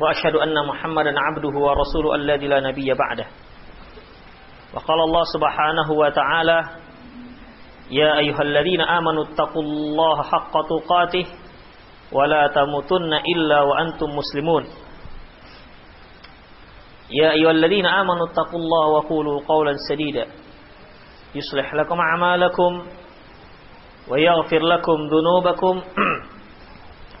وأشهد أن محمدا عبده ورسوله الذي لا نبي بعده. وقال الله سبحانه وتعالى يا أيها الذين آمنوا اتقوا الله حق تقاته ولا تموتن إلا وأنتم مسلمون. يا أيها الذين آمنوا اتقوا الله وقولوا قولا سديدا. يصلح لكم أعمالكم ويغفر لكم ذنوبكم.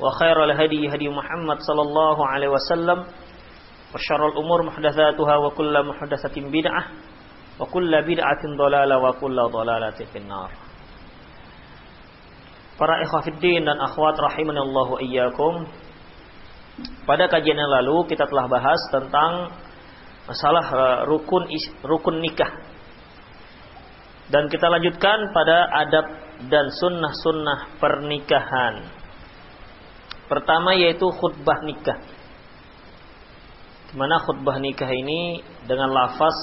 وخير الهدي هدي محمد صلى الله عليه وسلم وشر الأمور محدثاتها وكل محدثة بدعة وكل بدعة ضلالة وكل ضلالة في النار Para ikhwafiddin dan akhwat rahimanallahu iyyakum. Pada kajian yang lalu kita telah bahas tentang masalah rukun rukun nikah. Dan kita lanjutkan pada adab dan sunnah-sunnah pernikahan. Pertama yaitu khutbah nikah. Di mana khutbah nikah ini dengan lafaz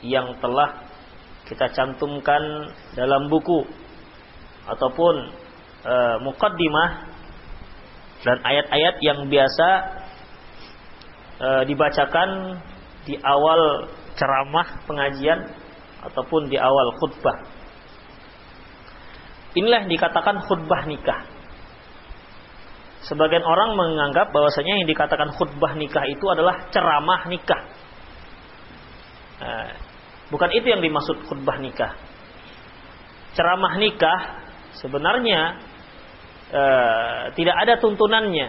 yang telah kita cantumkan dalam buku ataupun uh, mukaddimah dan ayat-ayat yang biasa uh, dibacakan di awal ceramah pengajian ataupun di awal khutbah. Inilah dikatakan khutbah nikah. Sebagian orang menganggap bahwasanya yang dikatakan khutbah nikah itu adalah ceramah nikah. Nah, bukan itu yang dimaksud khutbah nikah. Ceramah nikah sebenarnya e, tidak ada tuntunannya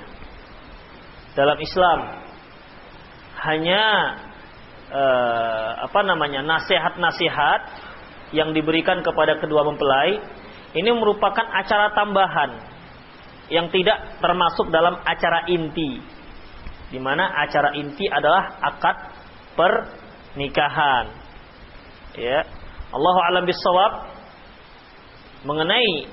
dalam Islam. Hanya e, apa namanya nasihat-nasihat yang diberikan kepada kedua mempelai ini merupakan acara tambahan yang tidak termasuk dalam acara inti. Di mana acara inti adalah akad pernikahan. Ya. Allahu alam bisawab mengenai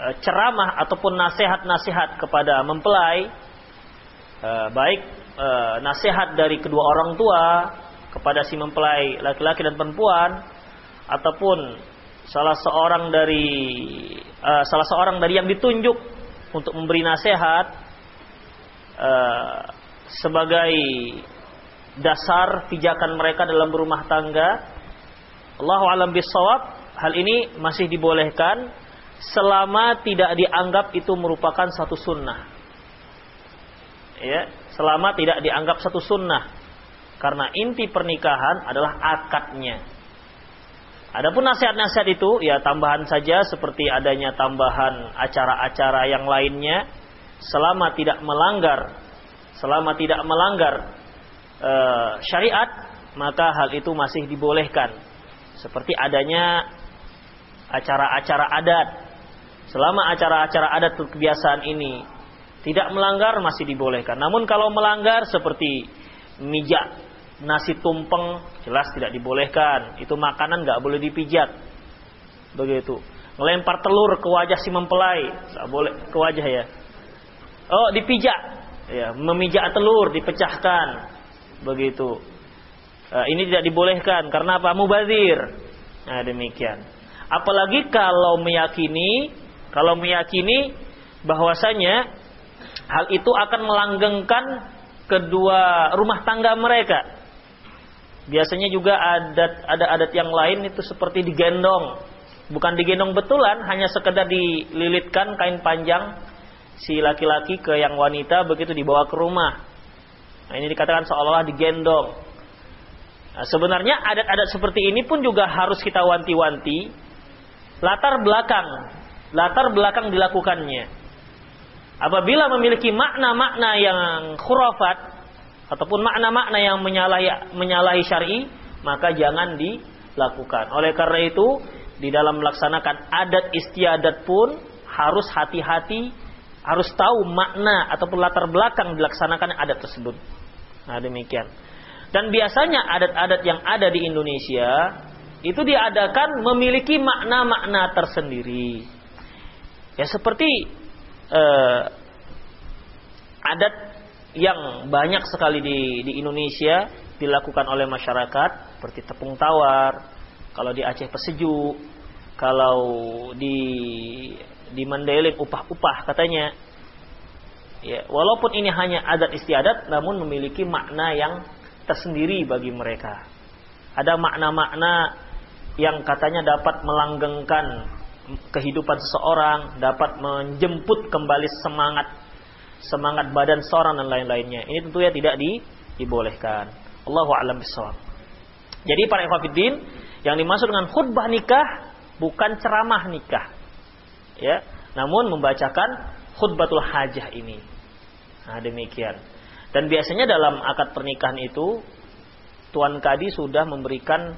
e, ceramah ataupun nasihat-nasihat kepada mempelai e, baik e, nasihat dari kedua orang tua kepada si mempelai laki-laki dan perempuan ataupun salah seorang dari salah seorang dari yang ditunjuk untuk memberi nasihat e, sebagai dasar pijakan mereka dalam berumah tangga Allahu alam bisawab hal ini masih dibolehkan selama tidak dianggap itu merupakan satu sunnah. Ya, selama tidak dianggap satu sunnah. Karena inti pernikahan adalah akadnya. Adapun nasihat-nasihat itu ya tambahan saja seperti adanya tambahan acara-acara yang lainnya selama tidak melanggar selama tidak melanggar e, syariat maka hal itu masih dibolehkan. Seperti adanya acara-acara adat. Selama acara-acara adat kebiasaan ini tidak melanggar masih dibolehkan. Namun kalau melanggar seperti mijak nasi tumpeng jelas tidak dibolehkan. Itu makanan nggak boleh dipijat. Begitu. Melempar telur ke wajah si mempelai nggak boleh ke wajah ya. Oh dipijak, ya memijak telur dipecahkan. Begitu. Uh, ini tidak dibolehkan karena apa? Mubazir. Nah demikian. Apalagi kalau meyakini, kalau meyakini bahwasanya hal itu akan melanggengkan kedua rumah tangga mereka. Biasanya juga adat ada adat yang lain itu seperti digendong. Bukan digendong betulan, hanya sekedar dililitkan kain panjang si laki-laki ke yang wanita begitu dibawa ke rumah. Nah, ini dikatakan seolah-olah digendong. Nah, sebenarnya adat-adat seperti ini pun juga harus kita wanti-wanti latar belakang latar belakang dilakukannya. Apabila memiliki makna-makna yang khurafat ataupun makna-makna yang menyalahi menyalahi syar'i, maka jangan dilakukan. Oleh karena itu, di dalam melaksanakan adat istiadat pun harus hati-hati, harus tahu makna ataupun latar belakang dilaksanakan adat tersebut. Nah, demikian. Dan biasanya adat-adat yang ada di Indonesia itu diadakan memiliki makna-makna tersendiri. Ya seperti eh, adat yang banyak sekali di, di Indonesia dilakukan oleh masyarakat seperti tepung tawar, kalau di Aceh pesejuk, kalau di di Mandailing upah-upah katanya. Ya, walaupun ini hanya adat istiadat namun memiliki makna yang tersendiri bagi mereka. Ada makna-makna yang katanya dapat melanggengkan kehidupan seseorang, dapat menjemput kembali semangat semangat badan seorang dan lain-lainnya. Ini tentunya tidak di, dibolehkan. Allahu a'lam bishawab. Jadi para ikhwatiddin, yang dimaksud dengan khutbah nikah bukan ceramah nikah. Ya, namun membacakan khutbatul hajah ini. Nah, demikian. Dan biasanya dalam akad pernikahan itu tuan kadi sudah memberikan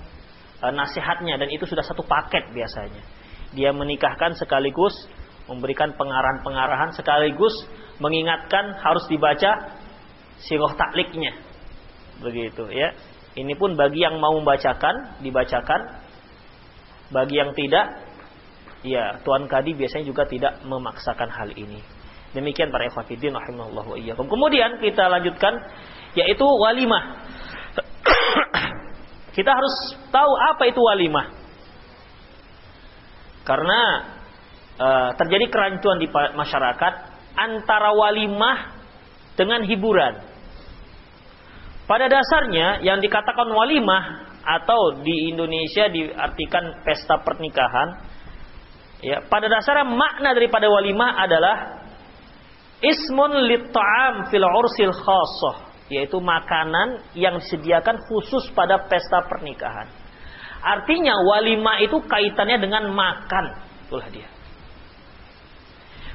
uh, nasihatnya dan itu sudah satu paket biasanya dia menikahkan sekaligus memberikan pengarahan-pengarahan sekaligus mengingatkan harus dibaca sirah takliknya. Begitu ya. Ini pun bagi yang mau membacakan dibacakan. Bagi yang tidak ya tuan kadi biasanya juga tidak memaksakan hal ini. Demikian para ikhwatiddin rahimallahu iyyakum. Kemudian kita lanjutkan yaitu walimah. kita harus tahu apa itu walimah. Karena uh, terjadi kerancuan di masyarakat antara walimah dengan hiburan. Pada dasarnya yang dikatakan walimah atau di Indonesia diartikan pesta pernikahan, ya pada dasarnya makna daripada walimah adalah ismun lit-ta'am fil ursil khassah, yaitu makanan yang disediakan khusus pada pesta pernikahan. Artinya walimah itu kaitannya dengan makan. Itulah dia.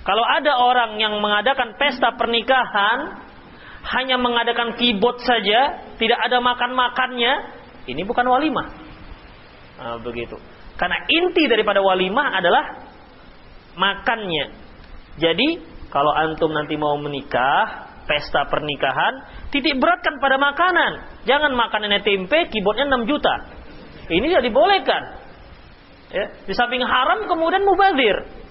Kalau ada orang yang mengadakan pesta pernikahan hanya mengadakan keyboard saja, tidak ada makan-makannya, ini bukan walimah. Nah, begitu. Karena inti daripada walimah adalah makannya. Jadi, kalau antum nanti mau menikah, pesta pernikahan, titik beratkan pada makanan. Jangan makanannya tempe, keyboardnya 6 juta. Ini tidak dibolehkan. Ya, di samping haram kemudian mubazir.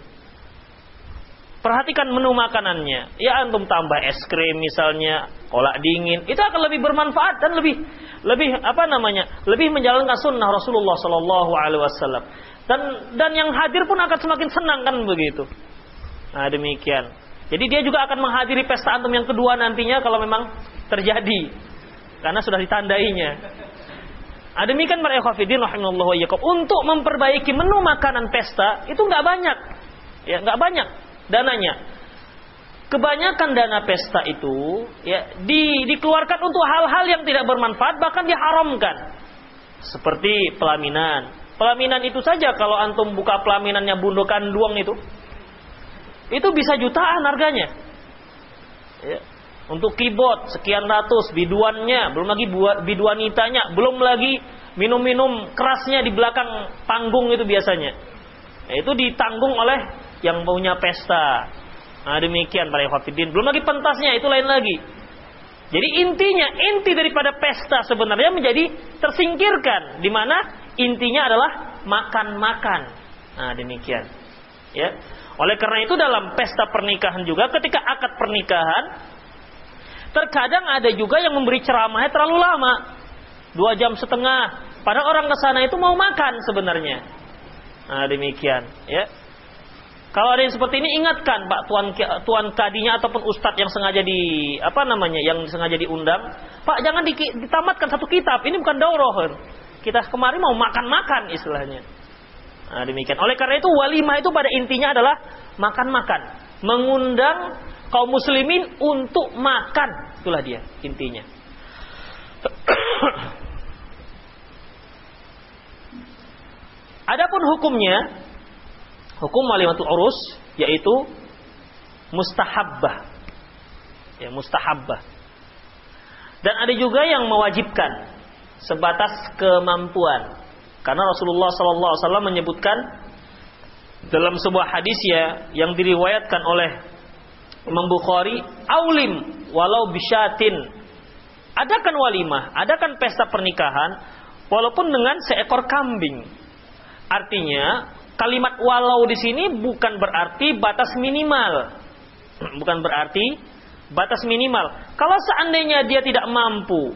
Perhatikan menu makanannya. Ya antum tambah es krim misalnya, kolak dingin, itu akan lebih bermanfaat dan lebih lebih apa namanya? lebih menjalankan sunnah Rasulullah Shallallahu alaihi wasallam. Dan dan yang hadir pun akan semakin senang kan begitu. Nah, demikian. Jadi dia juga akan menghadiri pesta antum yang kedua nantinya kalau memang terjadi. Karena sudah ditandainya. Nah, demikian para ikhwafidin rahimallahu wa Untuk memperbaiki menu makanan pesta itu nggak banyak. Ya, nggak banyak dananya. Kebanyakan dana pesta itu ya di, dikeluarkan untuk hal-hal yang tidak bermanfaat bahkan diharamkan. Seperti pelaminan. Pelaminan itu saja kalau antum buka pelaminannya bundokan duang itu itu bisa jutaan harganya. Ya, untuk keyboard sekian ratus, biduannya, belum lagi biduanitanya, belum lagi minum-minum kerasnya di belakang panggung itu biasanya. Nah, itu ditanggung oleh yang punya pesta. Nah, demikian para ikhwatiddin. Belum lagi pentasnya itu lain lagi. Jadi intinya, inti daripada pesta sebenarnya menjadi tersingkirkan di mana intinya adalah makan-makan. Nah, demikian. Ya. Oleh karena itu dalam pesta pernikahan juga ketika akad pernikahan Terkadang ada juga yang memberi ceramahnya terlalu lama. Dua jam setengah. Pada orang ke sana itu mau makan sebenarnya. Nah, demikian. Ya. Kalau ada yang seperti ini ingatkan Pak tuan tuan kadinya ataupun ustadz yang sengaja di apa namanya yang sengaja diundang, Pak jangan di, ditamatkan satu kitab. Ini bukan daurah. Kita kemarin mau makan-makan istilahnya. Nah, demikian. Oleh karena itu walimah itu pada intinya adalah makan-makan, mengundang kaum muslimin untuk makan. Itulah dia intinya. Adapun hukumnya, hukum walimatul urus yaitu mustahabbah. Ya, mustahabbah. Dan ada juga yang mewajibkan sebatas kemampuan. Karena Rasulullah SAW menyebutkan dalam sebuah hadis ya yang diriwayatkan oleh Imam Bukhari, aulim walau bisyatin. Adakan walimah, adakan pesta pernikahan walaupun dengan seekor kambing. Artinya, kalimat walau di sini bukan berarti batas minimal. Bukan berarti batas minimal. Kalau seandainya dia tidak mampu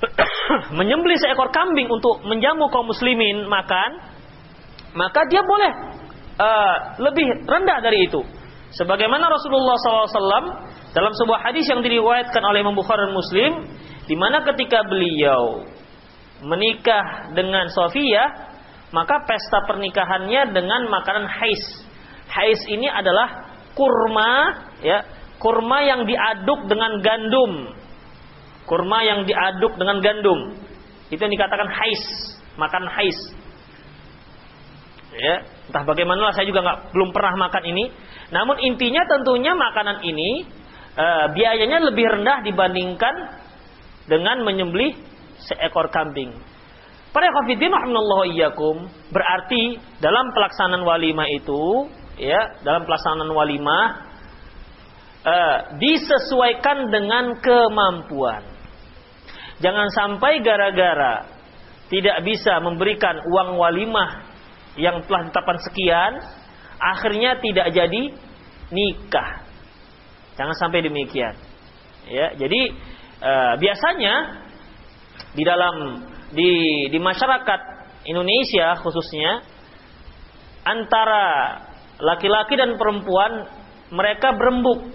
menyembelih seekor kambing untuk menjamu kaum muslimin makan, maka dia boleh uh, lebih rendah dari itu. Sebagaimana Rasulullah SAW dalam sebuah hadis yang diriwayatkan oleh Imam Bukhari dan Muslim, di mana ketika beliau menikah dengan Sofia, maka pesta pernikahannya dengan makanan hais. Hais ini adalah kurma, ya, kurma yang diaduk dengan gandum. Kurma yang diaduk dengan gandum. Itu yang dikatakan hais, makan hais. Ya, entah bagaimana saya juga nggak belum pernah makan ini. Namun intinya tentunya makanan ini e, biayanya lebih rendah dibandingkan dengan menyembelih seekor kambing. Para khafidin rahimallahu iyyakum berarti dalam pelaksanaan walimah itu ya, dalam pelaksanaan walimah e, disesuaikan dengan kemampuan. Jangan sampai gara-gara tidak bisa memberikan uang walimah yang telah ditetapkan sekian, akhirnya tidak jadi nikah. Jangan sampai demikian. Ya, jadi e, biasanya di dalam di di masyarakat Indonesia khususnya antara laki-laki dan perempuan mereka berembuk.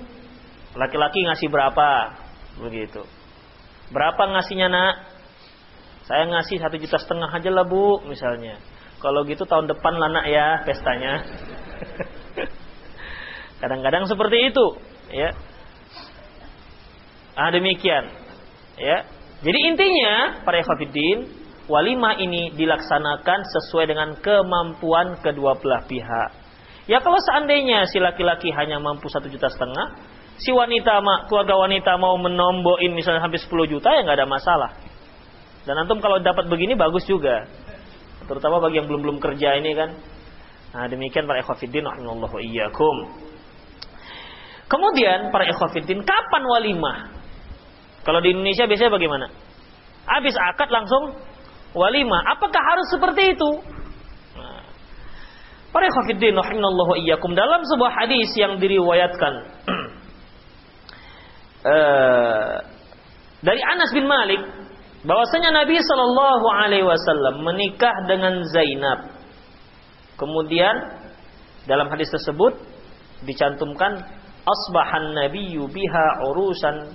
Laki-laki ngasih berapa? Begitu. Berapa ngasihnya nak? Saya ngasih satu juta setengah aja lah bu, misalnya. Kalau gitu tahun depan lah nak ya pestanya. Kadang-kadang seperti itu, ya. Ah demikian, ya. Jadi intinya para ikhwatiddin, walimah ini dilaksanakan sesuai dengan kemampuan kedua belah pihak. Ya kalau seandainya si laki-laki hanya mampu satu juta setengah, si wanita keluarga wanita mau menomboin misalnya hampir 10 juta ya nggak ada masalah. Dan antum kalau dapat begini bagus juga terutama bagi yang belum-belum kerja ini kan. Nah, demikian para ikhwatiddin rahimallahu. Kemudian para ikhwatiddin kapan walimah? Kalau di Indonesia biasanya bagaimana? Habis akad langsung walimah. Apakah harus seperti itu? Nah, para ikhwatiddin rahimallahu iyyakum dalam sebuah hadis yang diriwayatkan uh, dari Anas bin Malik bahwasanya Nabi Shallallahu Alaihi Wasallam menikah dengan Zainab. Kemudian dalam hadis tersebut dicantumkan asbahan nabiyyu biha urusan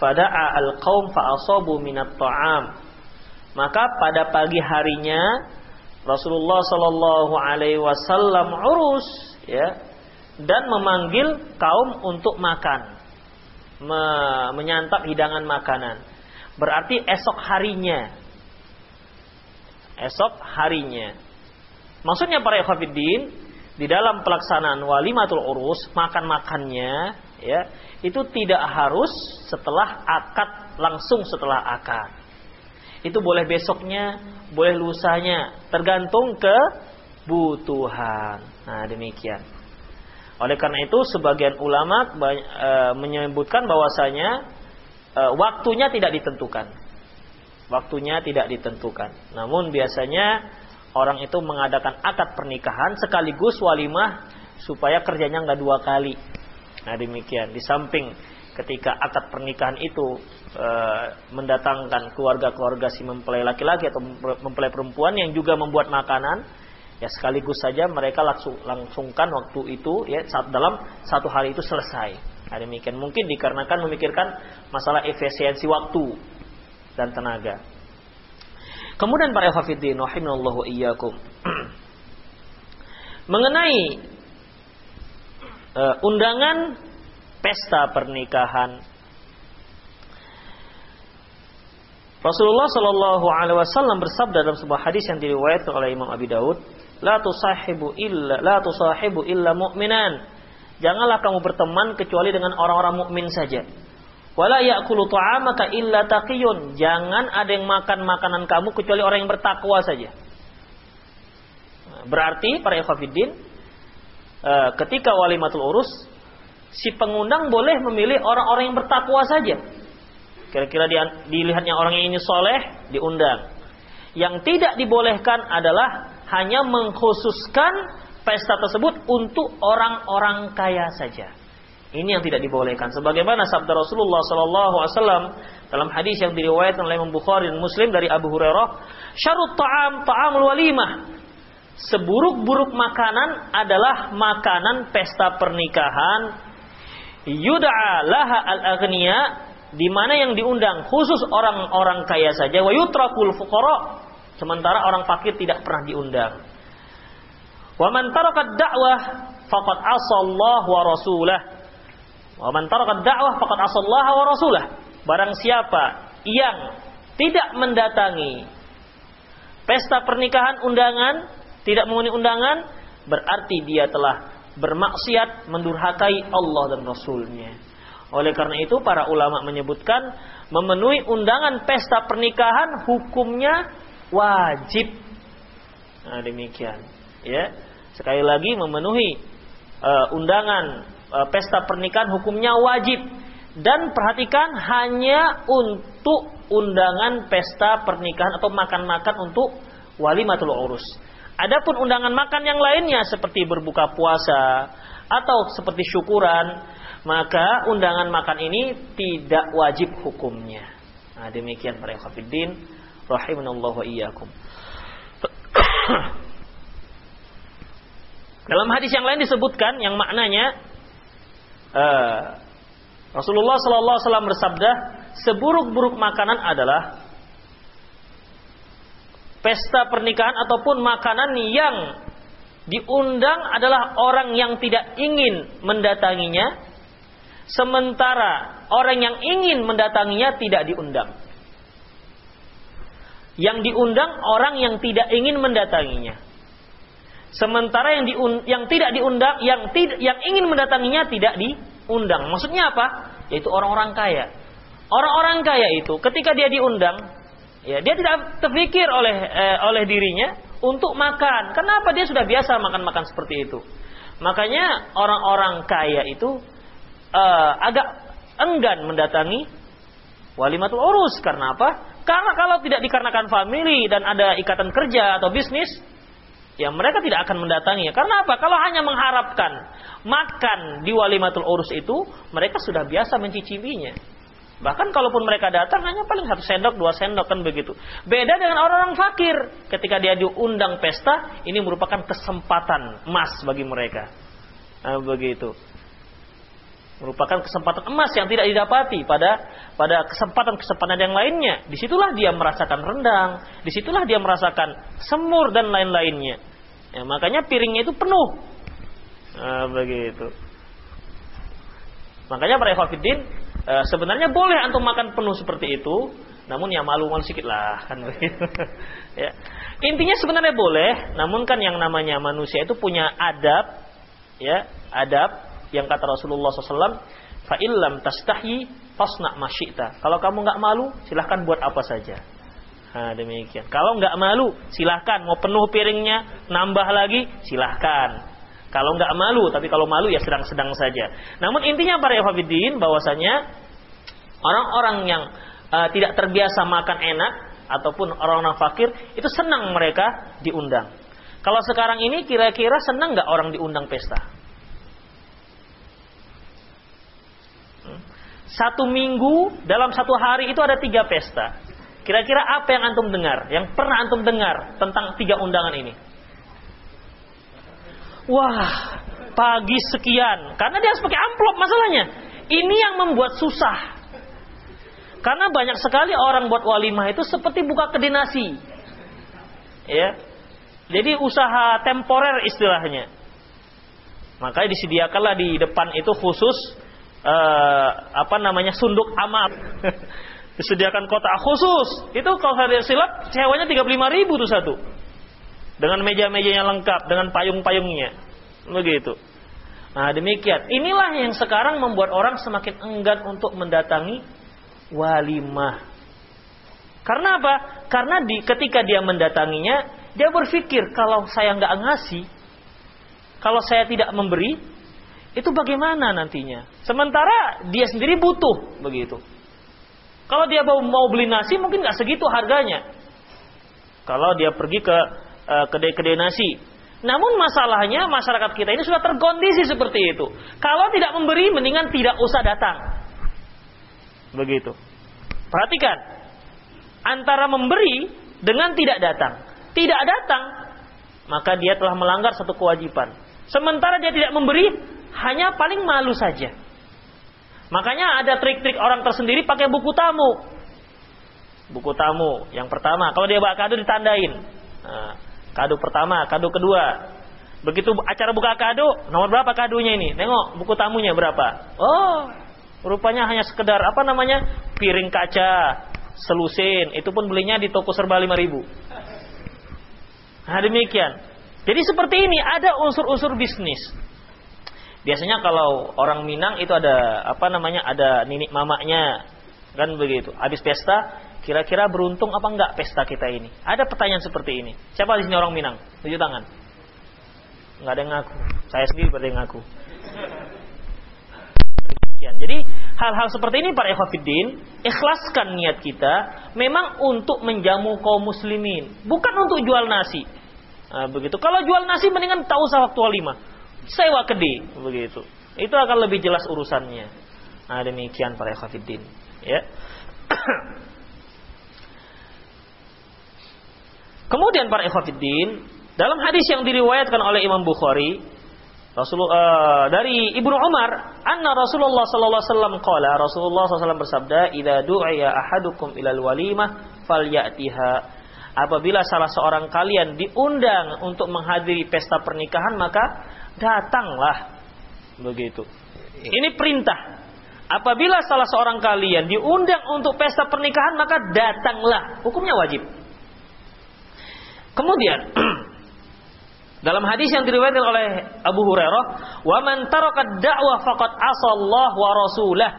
fada'a al-qaum fa'asabu minat ta'am. Maka pada pagi harinya Rasulullah Shallallahu alaihi wasallam urus ya dan memanggil kaum untuk makan. Me menyantap hidangan makanan. Berarti esok harinya. Esok harinya. Maksudnya para ikhwatiddin di dalam pelaksanaan walimatul urus makan-makannya ya itu tidak harus setelah akad langsung setelah akad. Itu boleh besoknya, boleh lusanya, tergantung kebutuhan. Nah, demikian. Oleh karena itu sebagian ulama e, menyebutkan bahwasanya e, waktunya tidak ditentukan. Waktunya tidak ditentukan. Namun biasanya orang itu mengadakan akad pernikahan sekaligus walimah supaya kerjanya nggak dua kali. Nah demikian. Di samping ketika akad pernikahan itu e, mendatangkan keluarga-keluarga si mempelai laki-laki atau mempelai perempuan yang juga membuat makanan, ya sekaligus saja mereka langsung langsungkan waktu itu ya saat dalam satu hari itu selesai. Nah, demikian mungkin dikarenakan memikirkan masalah efisiensi waktu dan tenaga. Kemudian para hafidin rahimallahu iyyakum. Mengenai uh, undangan pesta pernikahan. Rasulullah Shallallahu Alaihi Wasallam bersabda dalam sebuah hadis yang diriwayatkan oleh Imam Abi Daud, "La tusahibu illa la tusahibu illa mu'minan." Janganlah kamu berteman kecuali dengan orang-orang mukmin saja. Wala ya'kulu ta'amaka illa taqiyun. Jangan ada yang makan makanan kamu kecuali orang yang bertakwa saja. Berarti para ikhwatiddin eh, ketika walimatul urus si pengundang boleh memilih orang-orang yang bertakwa saja. Kira-kira dilihatnya orang yang ini soleh, diundang. Yang tidak dibolehkan adalah hanya mengkhususkan pesta tersebut untuk orang-orang kaya saja. Ini yang tidak dibolehkan. Sebagaimana sabda Rasulullah SAW dalam hadis yang diriwayatkan oleh Imam Bukhari dan Muslim dari Abu Hurairah, "Syarut ta'am ta'amul walimah." Seburuk-buruk makanan adalah makanan pesta pernikahan yud'a laha al-aghniya di mana yang diundang khusus orang-orang kaya saja wa yutrakul fuqara sementara orang fakir tidak pernah diundang. Wa man taraka da'wah faqad asallahu wa rasulah. Wa man taraka da'wah faqad asallahu wa rasulah. Barang siapa yang tidak mendatangi pesta pernikahan undangan, tidak memenuhi undangan, berarti dia telah bermaksiat mendurhakai Allah dan Rasulnya. Oleh karena itu para ulama menyebutkan memenuhi undangan pesta pernikahan hukumnya wajib. Nah demikian. Ya sekali lagi memenuhi uh, undangan uh, pesta pernikahan hukumnya wajib dan perhatikan hanya untuk undangan pesta pernikahan atau makan-makan untuk walimatul urus. Adapun undangan makan yang lainnya seperti berbuka puasa atau seperti syukuran, maka undangan makan ini tidak wajib hukumnya. Nah, demikian para ikhwatiddin rahimanallahu wa iyyakum. Dalam hadis yang lain disebutkan yang maknanya uh, Rasulullah sallallahu alaihi wasallam bersabda, seburuk-buruk makanan adalah pesta pernikahan ataupun makanan yang diundang adalah orang yang tidak ingin mendatanginya sementara orang yang ingin mendatanginya tidak diundang. Yang diundang orang yang tidak ingin mendatanginya. Sementara yang diun, yang tidak diundang yang tidak yang ingin mendatanginya tidak diundang. Maksudnya apa? Yaitu orang-orang kaya. Orang-orang kaya itu ketika dia diundang Ya, dia tidak terpikir oleh eh, oleh dirinya untuk makan. Kenapa dia sudah biasa makan-makan seperti itu? Makanya orang-orang kaya itu eh, agak enggan mendatangi walimatul urus karena apa? Karena kalau tidak dikarenakan family dan ada ikatan kerja atau bisnis, ya mereka tidak akan mendatangi. Karena apa? Kalau hanya mengharapkan makan di walimatul urus itu, mereka sudah biasa mencicipinya. Bahkan kalaupun mereka datang hanya paling satu sendok, dua sendok kan begitu. Beda dengan orang-orang fakir. Ketika dia diundang pesta, ini merupakan kesempatan emas bagi mereka. Nah, begitu. Merupakan kesempatan emas yang tidak didapati pada pada kesempatan-kesempatan yang lainnya. Di situlah dia merasakan rendang, di situlah dia merasakan semur dan lain-lainnya. Ya, makanya piringnya itu penuh. Nah, begitu. Makanya para ikhwatiddin e, sebenarnya boleh antum makan penuh seperti itu, namun ya malu-malu sedikit lah kan ya. Intinya sebenarnya boleh, namun kan yang namanya manusia itu punya adab, ya adab yang kata Rasulullah SAW, fa illam tastahi fasna masyita. Kalau kamu nggak malu, silahkan buat apa saja. Nah, demikian. Kalau nggak malu, silahkan. Mau penuh piringnya, nambah lagi, silahkan. Kalau nggak malu, tapi kalau malu ya sedang-sedang saja. Namun intinya para Yahwabidin bahwasanya orang-orang yang uh, tidak terbiasa makan enak ataupun orang-orang fakir itu senang mereka diundang. Kalau sekarang ini kira-kira senang nggak orang diundang pesta? Hmm. Satu minggu dalam satu hari itu ada tiga pesta. Kira-kira apa yang antum dengar? Yang pernah antum dengar tentang tiga undangan ini? Wah, pagi sekian. Karena dia harus pakai amplop masalahnya. Ini yang membuat susah. Karena banyak sekali orang buat walimah itu seperti buka kedinasi. Ya. Jadi usaha temporer istilahnya. Maka disediakanlah di depan itu khusus uh, apa namanya sunduk amal. Disediakan kotak khusus. Itu kalau saya silap sewanya 35 ribu tuh satu. Dengan meja-mejanya lengkap, dengan payung-payungnya. Begitu. Nah demikian. Inilah yang sekarang membuat orang semakin enggan untuk mendatangi walimah. Karena apa? Karena di, ketika dia mendatanginya, dia berpikir kalau saya nggak ngasih, kalau saya tidak memberi, itu bagaimana nantinya? Sementara dia sendiri butuh begitu. Kalau dia mau, beli nasi mungkin nggak segitu harganya. Kalau dia pergi ke kedai-kedai nasi. Namun masalahnya masyarakat kita ini sudah terkondisi seperti itu. Kalau tidak memberi mendingan tidak usah datang. Begitu. Perhatikan. Antara memberi dengan tidak datang. Tidak datang maka dia telah melanggar satu kewajiban. Sementara dia tidak memberi hanya paling malu saja. Makanya ada trik-trik orang tersendiri pakai buku tamu. Buku tamu yang pertama, kalau dia bawa kado ditandain. Nah, kado pertama, kado kedua. Begitu acara buka kado, nomor berapa kadonya ini? Nengok buku tamunya berapa. Oh, rupanya hanya sekedar apa namanya? piring kaca, selusin. Itu pun belinya di toko serba 5000. Nah, demikian. Jadi seperti ini ada unsur-unsur bisnis. Biasanya kalau orang Minang itu ada apa namanya? Ada ninik mamaknya. Kan begitu. Habis pesta, kira-kira beruntung apa enggak pesta kita ini? Ada pertanyaan seperti ini. Siapa di sini orang Minang? Tunjuk tangan. Enggak ada yang ngaku. Saya sendiri berarti yang ngaku. Jadi hal-hal seperti ini para ikhwatiddin, ikhlaskan niat kita memang untuk menjamu kaum muslimin, bukan untuk jual nasi. Nah, begitu. Kalau jual nasi mendingan tak usah waktu lima sewa kedi begitu. Itu akan lebih jelas urusannya. Nah, demikian para ikhwatiddin, ya. Kemudian para ikhwatiddin, dalam hadis yang diriwayatkan oleh Imam Bukhari, Rasulullah uh, dari Ibnu Umar, anna Rasulullah sallallahu alaihi wasallam Rasulullah sallallahu bersabda, "Idza du'iya ahadukum ilal walimah falyatiha." Apabila salah seorang kalian diundang untuk menghadiri pesta pernikahan, maka datanglah begitu. Ini perintah. Apabila salah seorang kalian diundang untuk pesta pernikahan maka datanglah. Hukumnya wajib. Kemudian dalam hadis yang diriwayatkan oleh Abu Hurairah, "Wa man taraka da'wah faqad asallahu wa rasulah."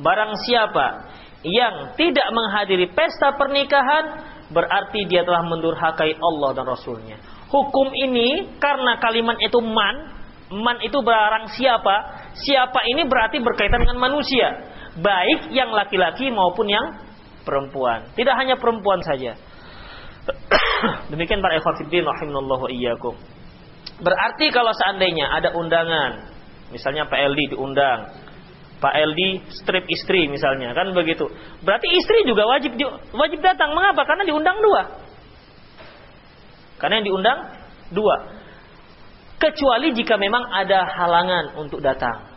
Barang siapa yang tidak menghadiri pesta pernikahan berarti dia telah mendurhakai Allah dan Rasulnya. Hukum ini karena kalimat itu man Man itu barang siapa? Siapa ini berarti berkaitan dengan manusia. Baik yang laki-laki maupun yang perempuan. Tidak hanya perempuan saja. Demikian para ikhwatiddin rahimallahu iyyakum. Berarti kalau seandainya ada undangan, misalnya Pak LD diundang, Pak LD strip istri misalnya, kan begitu. Berarti istri juga wajib wajib datang. Mengapa? Karena diundang dua. Karena yang diundang dua kecuali jika memang ada halangan untuk datang.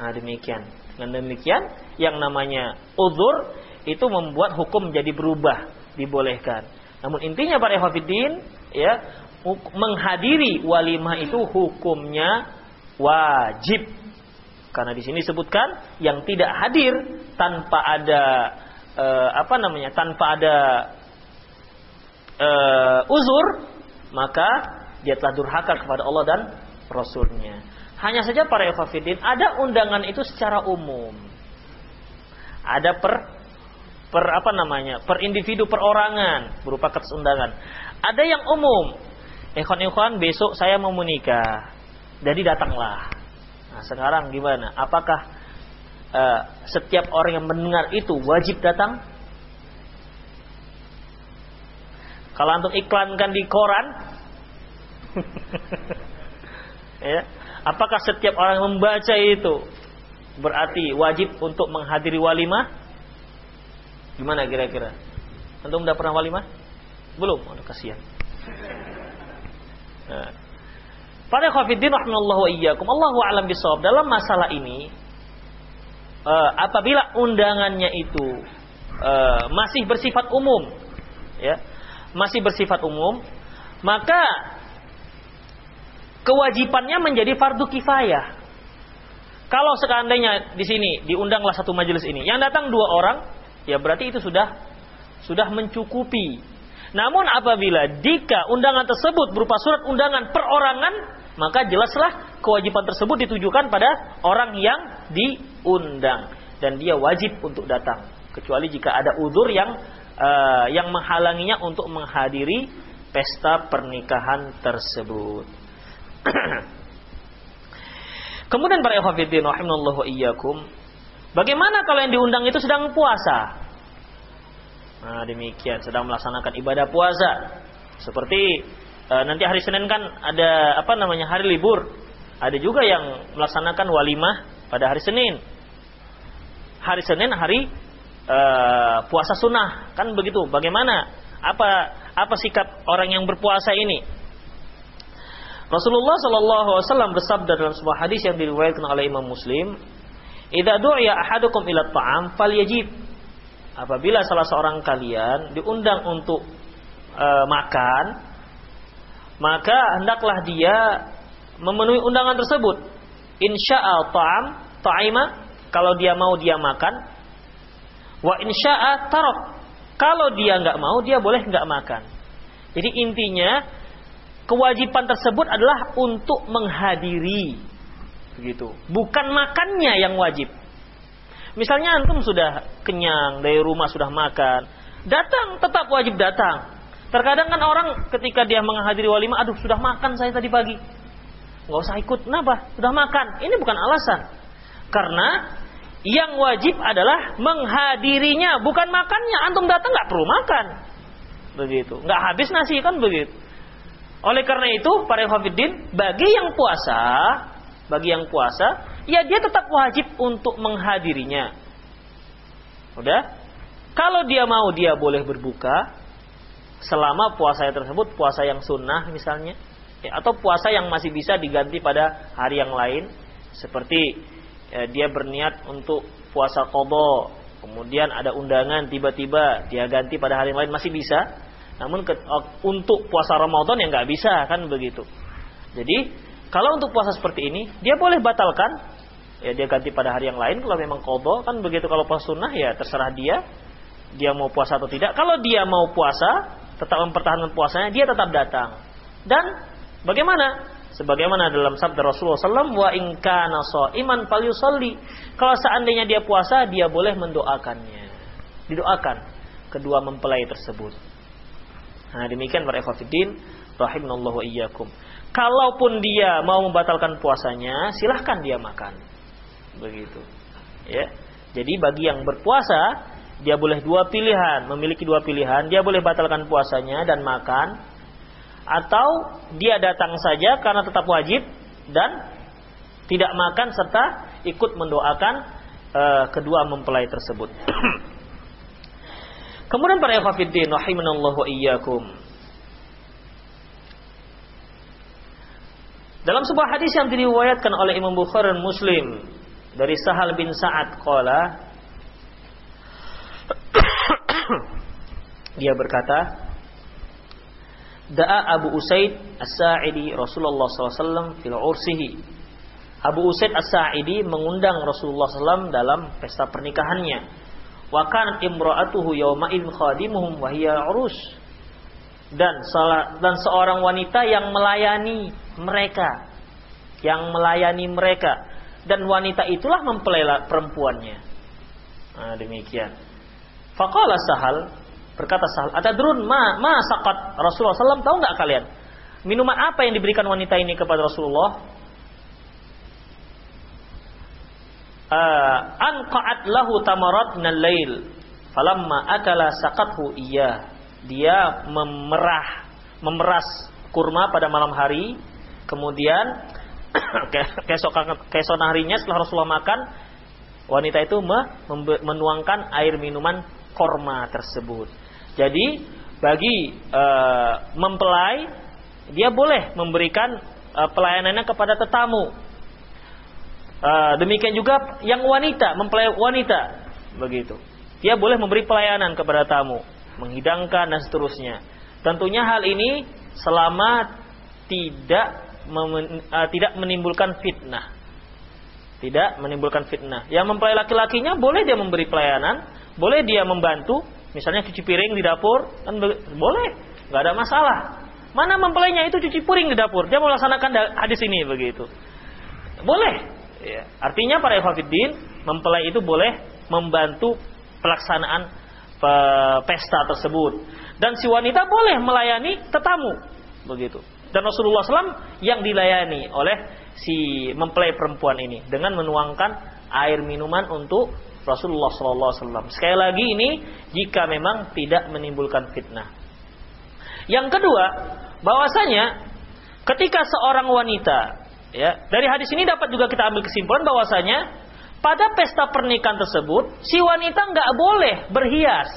Nah, demikian. Dengan demikian, yang namanya uzur itu membuat hukum menjadi berubah, dibolehkan. Namun intinya para hafidin, ya, menghadiri walimah itu hukumnya wajib. Karena di sini disebutkan yang tidak hadir tanpa ada eh, apa namanya? tanpa ada eh, uzur, maka dia telah durhaka kepada Allah dan Rasulnya. Hanya saja para ikhwafidin, ada undangan itu secara umum. Ada per per apa namanya? per individu perorangan berupa kertas undangan. Ada yang umum. Ikhwan-ikhwan besok saya mau menikah. Jadi datanglah. Nah, sekarang gimana? Apakah uh, setiap orang yang mendengar itu wajib datang? Kalau untuk iklankan di koran, ya. Apakah setiap orang membaca itu berarti wajib untuk menghadiri walimah? Gimana kira-kira? Antum udah pernah walimah? Belum, oh, kasihan. Nah. Para khafidin rahimallahu wa iyyakum, Allahu a'lam bisawab. Dalam masalah ini uh, apabila undangannya itu uh, masih bersifat umum, ya, masih bersifat umum, maka kewajibannya menjadi fardu kifayah. Kalau seandainya di sini diundanglah satu majelis ini, yang datang dua orang, ya berarti itu sudah sudah mencukupi. Namun apabila jika undangan tersebut berupa surat undangan perorangan, maka jelaslah kewajiban tersebut ditujukan pada orang yang diundang dan dia wajib untuk datang kecuali jika ada uzur yang uh, yang menghalanginya untuk menghadiri pesta pernikahan tersebut. Kemudian para ikhwatiddin rahimallahu iyyakum, bagaimana kalau yang diundang itu sedang puasa? Nah, demikian sedang melaksanakan ibadah puasa. Seperti uh, nanti hari Senin kan ada apa namanya hari libur. Ada juga yang melaksanakan walimah pada hari Senin. Hari Senin hari uh, puasa sunnah kan begitu. Bagaimana? Apa apa sikap orang yang berpuasa ini? Rasulullah Shallallahu Alaihi Wasallam bersabda dalam sebuah hadis yang diriwayatkan oleh Imam Muslim, "Idza du'iya ahadukum ila ta'am falyajib." Apabila salah seorang kalian diundang untuk e, makan, maka hendaklah dia memenuhi undangan tersebut. Insya'a ta'am ta'ima, kalau dia mau dia makan, Wa insya'a tarok. Kalau dia nggak mau, dia boleh nggak makan. Jadi intinya kewajiban tersebut adalah untuk menghadiri, begitu. Bukan makannya yang wajib. Misalnya antum sudah kenyang dari rumah sudah makan, datang tetap wajib datang. Terkadang kan orang ketika dia menghadiri walimah, aduh sudah makan saya tadi pagi, nggak usah ikut, kenapa? Sudah makan. Ini bukan alasan. Karena yang wajib adalah menghadirinya, bukan makannya. Antum datang nggak perlu makan. Begitu. Nggak habis nasi kan begitu. Oleh karena itu, para hafidin, bagi yang puasa, bagi yang puasa, ya dia tetap wajib untuk menghadirinya. Udah? Kalau dia mau, dia boleh berbuka selama puasa tersebut puasa yang sunnah misalnya, ya, atau puasa yang masih bisa diganti pada hari yang lain, seperti ya, dia berniat untuk puasa kobo, kemudian ada undangan tiba-tiba dia ganti pada hari lain masih bisa. Namun ke, untuk puasa Ramadan yang nggak bisa kan begitu. Jadi kalau untuk puasa seperti ini dia boleh batalkan, ya dia ganti pada hari yang lain kalau memang kobo kan begitu. Kalau puasa sunnah ya terserah dia, dia mau puasa atau tidak. Kalau dia mau puasa, tetap mempertahankan puasanya, dia tetap datang. Dan bagaimana? sebagaimana dalam sabda Rasulullah SAW wa in kana iman kalau seandainya dia puasa dia boleh mendoakannya didoakan kedua mempelai tersebut nah demikian para ikhwatiddin rahimanallahu iyyakum kalaupun dia mau membatalkan puasanya silahkan dia makan begitu ya jadi bagi yang berpuasa dia boleh dua pilihan memiliki dua pilihan dia boleh batalkan puasanya dan makan atau dia datang saja karena tetap wajib dan tidak makan serta ikut mendoakan uh, kedua mempelai tersebut. Kemudian para ikhwatiddin rahimanallahu iyyakum. Dalam sebuah hadis yang diriwayatkan oleh Imam Bukhari dan Muslim dari Sahal bin Sa'ad qala dia berkata Da'a Abu Usaid As-Sa'idi Rasulullah SAW fil ursihi. Abu Usaid As-Sa'idi mengundang Rasulullah SAW dalam pesta pernikahannya. Wa kanat imra'atuhu yawma'in khadimuhum wa hiya urus. Dan salah, dan seorang wanita yang melayani mereka. Yang melayani mereka. Dan wanita itulah mempelai perempuannya. Nah, demikian. Faqala Sahal Berkata Sahal, ada drun ma ma sakat Rasulullah SAW tahu nggak kalian? Minuman apa yang diberikan wanita ini kepada Rasulullah? Uh, anqa'at lahu tamarat minal falamma akala sakathu iya dia memerah memeras kurma pada malam hari kemudian keesokan harinya setelah Rasulullah makan wanita itu menuangkan air minuman korma tersebut jadi bagi uh, mempelai dia boleh memberikan uh, pelayanannya kepada tetamu. Uh, demikian juga yang wanita, mempelai wanita begitu. Dia boleh memberi pelayanan kepada tamu, menghidangkan dan seterusnya. Tentunya hal ini selama tidak uh, tidak menimbulkan fitnah. Tidak menimbulkan fitnah. Yang mempelai laki-lakinya boleh dia memberi pelayanan, boleh dia membantu, misalnya cuci piring di dapur, kan boleh, nggak ada masalah. Mana mempelainya itu cuci piring di dapur, dia melaksanakan hadis ini begitu. Boleh. Ya. Artinya para ikhwatiddin, mempelai itu boleh membantu pelaksanaan pesta tersebut. Dan si wanita boleh melayani tetamu. Begitu. Dan Rasulullah SAW yang dilayani oleh si mempelai perempuan ini dengan menuangkan air minuman untuk Rasulullah SAW. Sekali lagi ini jika memang tidak menimbulkan fitnah. Yang kedua, bahwasanya ketika seorang wanita ya dari hadis ini dapat juga kita ambil kesimpulan bahwasanya pada pesta pernikahan tersebut si wanita nggak boleh berhias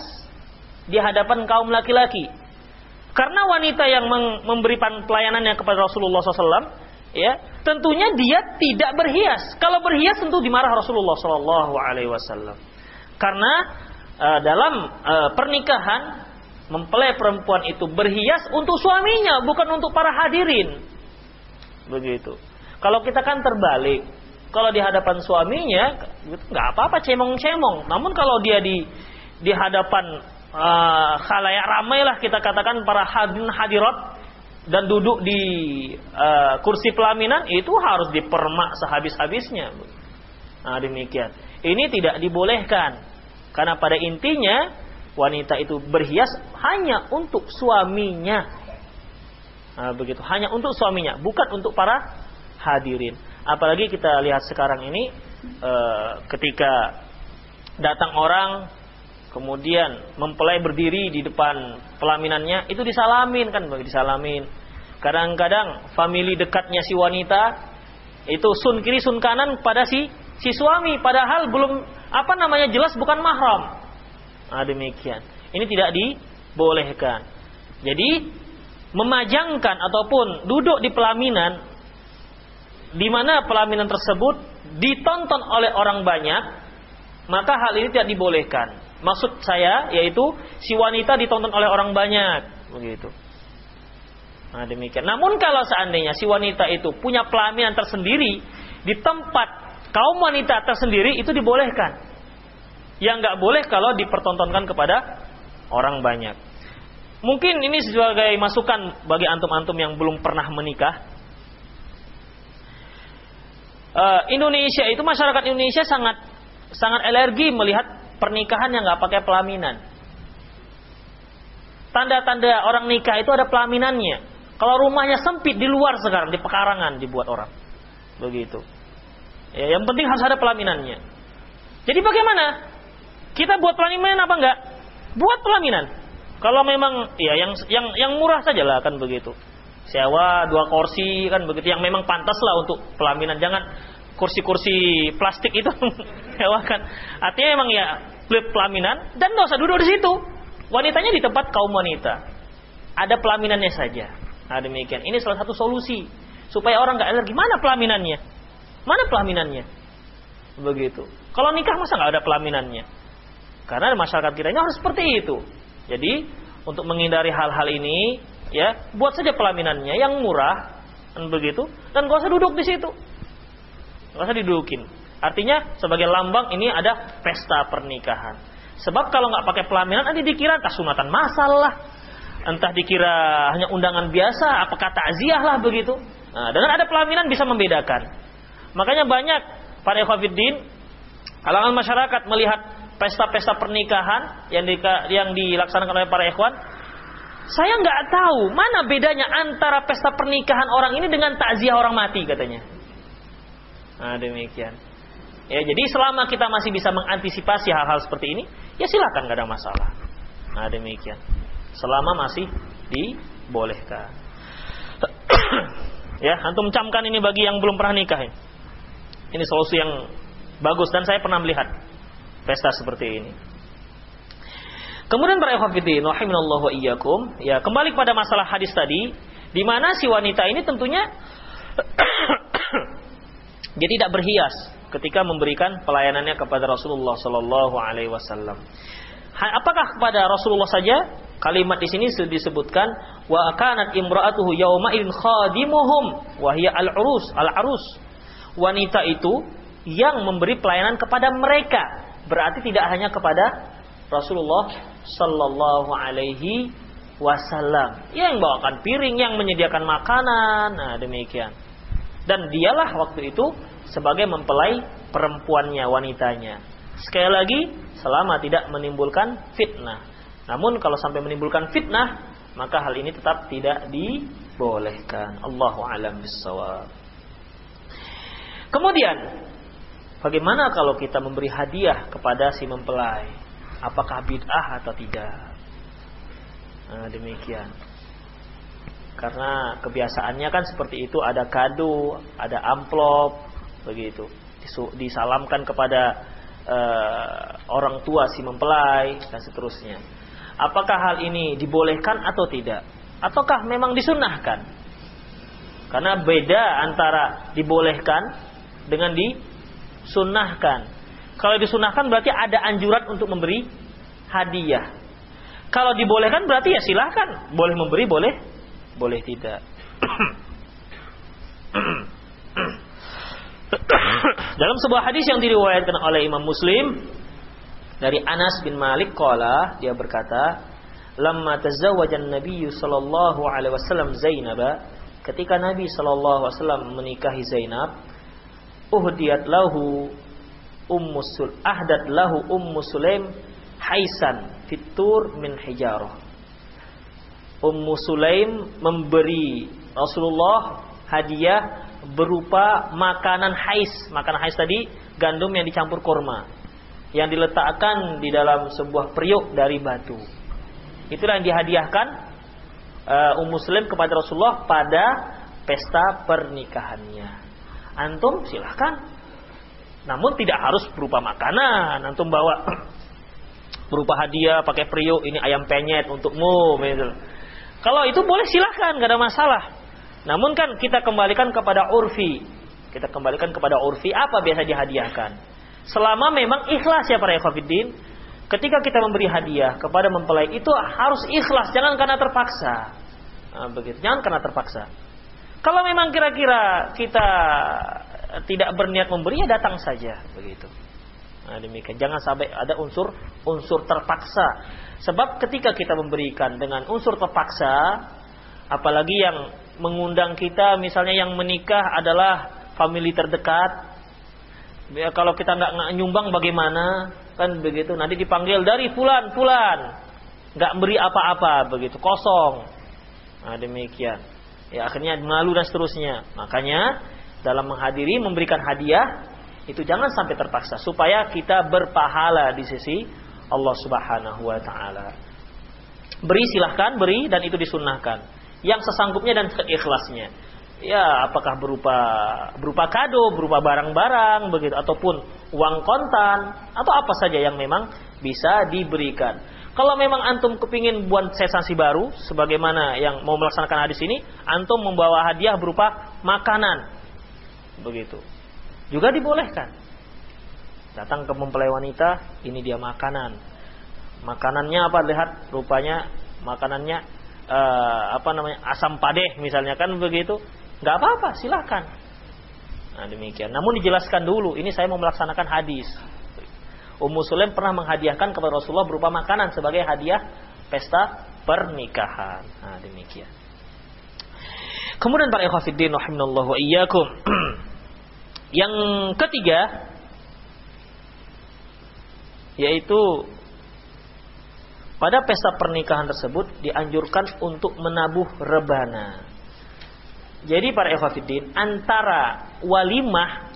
di hadapan kaum laki-laki. Karena wanita yang memberi pelayanannya kepada Rasulullah SAW, ya tentunya dia tidak berhias. Kalau berhias tentu dimarah Rasulullah SAW. Karena uh, dalam uh, pernikahan mempelai perempuan itu berhias untuk suaminya, bukan untuk para hadirin. Begitu. Kalau kita kan terbalik, kalau di hadapan suaminya nggak apa-apa cemong-cemong. Namun kalau dia di di hadapan uh, khalayak ramai lah kita katakan para hadirin hadirat dan duduk di uh, kursi pelaminan itu harus dipermak sehabis-habisnya. Nah, demikian. Ini tidak dibolehkan. Karena pada intinya wanita itu berhias hanya untuk suaminya. Nah, begitu, hanya untuk suaminya, bukan untuk para hadirin. Apalagi kita lihat sekarang ini uh, ketika datang orang kemudian mempelai berdiri di depan pelaminannya itu disalamin kan bagi disalamin. Kadang-kadang family dekatnya si wanita itu sun kiri sun kanan pada si si suami padahal belum apa namanya jelas bukan mahram. Nah demikian. Ini tidak dibolehkan. Jadi memajangkan ataupun duduk di pelaminan di mana pelaminan tersebut ditonton oleh orang banyak maka hal ini tidak dibolehkan Maksud saya yaitu si wanita ditonton oleh orang banyak, begitu. Nah, demikian. Namun kalau seandainya si wanita itu punya pelaminan tersendiri di tempat kaum wanita tersendiri itu dibolehkan. Yang nggak boleh kalau dipertontonkan kepada orang banyak. Mungkin ini sebagai masukan bagi antum-antum yang belum pernah menikah. Uh, Indonesia itu masyarakat Indonesia sangat sangat alergi melihat pernikahan yang nggak pakai pelaminan. Tanda-tanda orang nikah itu ada pelaminannya. Kalau rumahnya sempit di luar sekarang, di pekarangan dibuat orang. Begitu. Ya, yang penting harus ada pelaminannya. Jadi bagaimana? Kita buat pelaminan apa enggak? Buat pelaminan. Kalau memang ya yang yang yang murah saja lah kan begitu. Sewa dua kursi kan begitu yang memang pantas lah untuk pelaminan. Jangan kursi-kursi plastik itu hewakan. Artinya emang ya pelaminan dan usah duduk di situ. Wanitanya di tempat kaum wanita. Ada pelaminannya saja. Nah demikian. Ini salah satu solusi supaya orang nggak alergi. Mana pelaminannya? Mana pelaminannya? Begitu. Kalau nikah masa nggak ada pelaminannya? Karena masyarakat kita ini harus seperti itu. Jadi untuk menghindari hal-hal ini, ya buat saja pelaminannya yang murah, dan begitu, dan gak usah duduk di situ. Usah didudukin. Artinya sebagai lambang ini ada pesta pernikahan. Sebab kalau nggak pakai pelaminan nanti dikira kasunatan masal lah. Entah dikira hanya undangan biasa, apakah takziah lah begitu. Nah, dengan ada pelaminan bisa membedakan. Makanya banyak para ikhwafiddin kalangan masyarakat melihat pesta-pesta pernikahan yang di, yang dilaksanakan oleh para ikhwan saya nggak tahu mana bedanya antara pesta pernikahan orang ini dengan takziah orang mati katanya. Nah demikian. Ya, jadi selama kita masih bisa mengantisipasi hal-hal seperti ini, ya silakan nggak ada masalah. Nah demikian. Selama masih dibolehkan. ya, antum camkan ini bagi yang belum pernah nikah. Ini solusi yang bagus dan saya pernah melihat pesta seperti ini. Kemudian para ikhwatiddin rahimanallahu wa iyyakum, ya kembali pada masalah hadis tadi, di mana si wanita ini tentunya dia tidak berhias ketika memberikan pelayanannya kepada Rasulullah Sallallahu Alaihi Wasallam. Apakah kepada Rasulullah saja? Kalimat di sini disebutkan wa kanat imra'atuhu yawma idin khadimuhum wa hiya al-urus al-arus wanita itu yang memberi pelayanan kepada mereka berarti tidak hanya kepada Rasulullah sallallahu alaihi wasallam yang bawakan piring yang menyediakan makanan nah demikian dan dialah waktu itu sebagai mempelai perempuannya wanitanya sekali lagi selama tidak menimbulkan fitnah namun kalau sampai menimbulkan fitnah maka hal ini tetap tidak dibolehkan. Allahu alam bisawab. Kemudian, bagaimana kalau kita memberi hadiah kepada si mempelai? Apakah bid'ah atau tidak? Nah, demikian. Karena kebiasaannya kan seperti itu, ada kado, ada amplop, begitu. Disalamkan kepada uh, orang tua si mempelai dan seterusnya. Apakah hal ini dibolehkan atau tidak? Ataukah memang disunahkan? Karena beda antara dibolehkan dengan disunahkan. Kalau disunahkan berarti ada anjuran untuk memberi hadiah. Kalau dibolehkan berarti ya silahkan. Boleh memberi, boleh, boleh tidak. Dalam sebuah hadis yang diriwayatkan oleh Imam Muslim dari Anas bin Malik qala dia berkata, "Lamma tazawwaja Nabi sallallahu alaihi wasallam Zainab, ketika Nabi sallallahu alaihi wasallam menikahi Zainab, uhdiyat lahu Ummu Sul ahdat lahu Ummu Sulaim haisan fitur min hijarah. Ummu Sulaim memberi Rasulullah hadiah berupa makanan hais. Makanan hais tadi gandum yang dicampur kurma yang diletakkan di dalam sebuah periuk dari batu. Itulah yang dihadiahkan uh, Ummu Muslim kepada Rasulullah pada pesta pernikahannya. Antum silahkan. Namun tidak harus berupa makanan. Antum bawa berupa hadiah pakai periuk ini ayam penyet untukmu. Kalau itu boleh silahkan, gak ada masalah. Namun kan kita kembalikan kepada urfi. Kita kembalikan kepada urfi apa biasa dihadiahkan. Selama memang ikhlas ya para ikhwatiddin. Ketika kita memberi hadiah kepada mempelai itu harus ikhlas, jangan karena terpaksa. Nah, begitu, jangan karena terpaksa. Kalau memang kira-kira kita tidak berniat memberi ya datang saja, begitu. Nah, demikian. Jangan sampai ada unsur unsur terpaksa. Sebab ketika kita memberikan dengan unsur terpaksa, apalagi yang mengundang kita misalnya yang menikah adalah family terdekat, ya, kalau kita nggak nyumbang bagaimana? Kan begitu. Nanti dipanggil dari fulan fulan. Nggak beri apa-apa begitu. Kosong. Nah demikian. Ya akhirnya malu dan seterusnya. Makanya dalam menghadiri memberikan hadiah itu jangan sampai terpaksa supaya kita berpahala di sisi Allah Subhanahu wa taala. Beri silahkan beri dan itu disunnahkan. Yang sesanggupnya dan seikhlasnya ya apakah berupa berupa kado, berupa barang-barang begitu ataupun uang kontan atau apa saja yang memang bisa diberikan. Kalau memang antum kepingin buat sensasi baru, sebagaimana yang mau melaksanakan hadis ini, antum membawa hadiah berupa makanan, begitu. Juga dibolehkan. Datang ke mempelai wanita, ini dia makanan. Makanannya apa? Lihat rupanya makanannya uh, apa namanya asam padeh misalnya kan begitu nggak apa-apa, silahkan. Nah demikian. Namun dijelaskan dulu, ini saya mau melaksanakan hadis. Ummu Sulaim pernah menghadiahkan kepada Rasulullah berupa makanan sebagai hadiah pesta pernikahan. Nah demikian. Kemudian para ikhwatiddin rahimallahu iyyakum. Yang ketiga yaitu pada pesta pernikahan tersebut dianjurkan untuk menabuh rebana. Jadi para ikhwatiddin antara walimah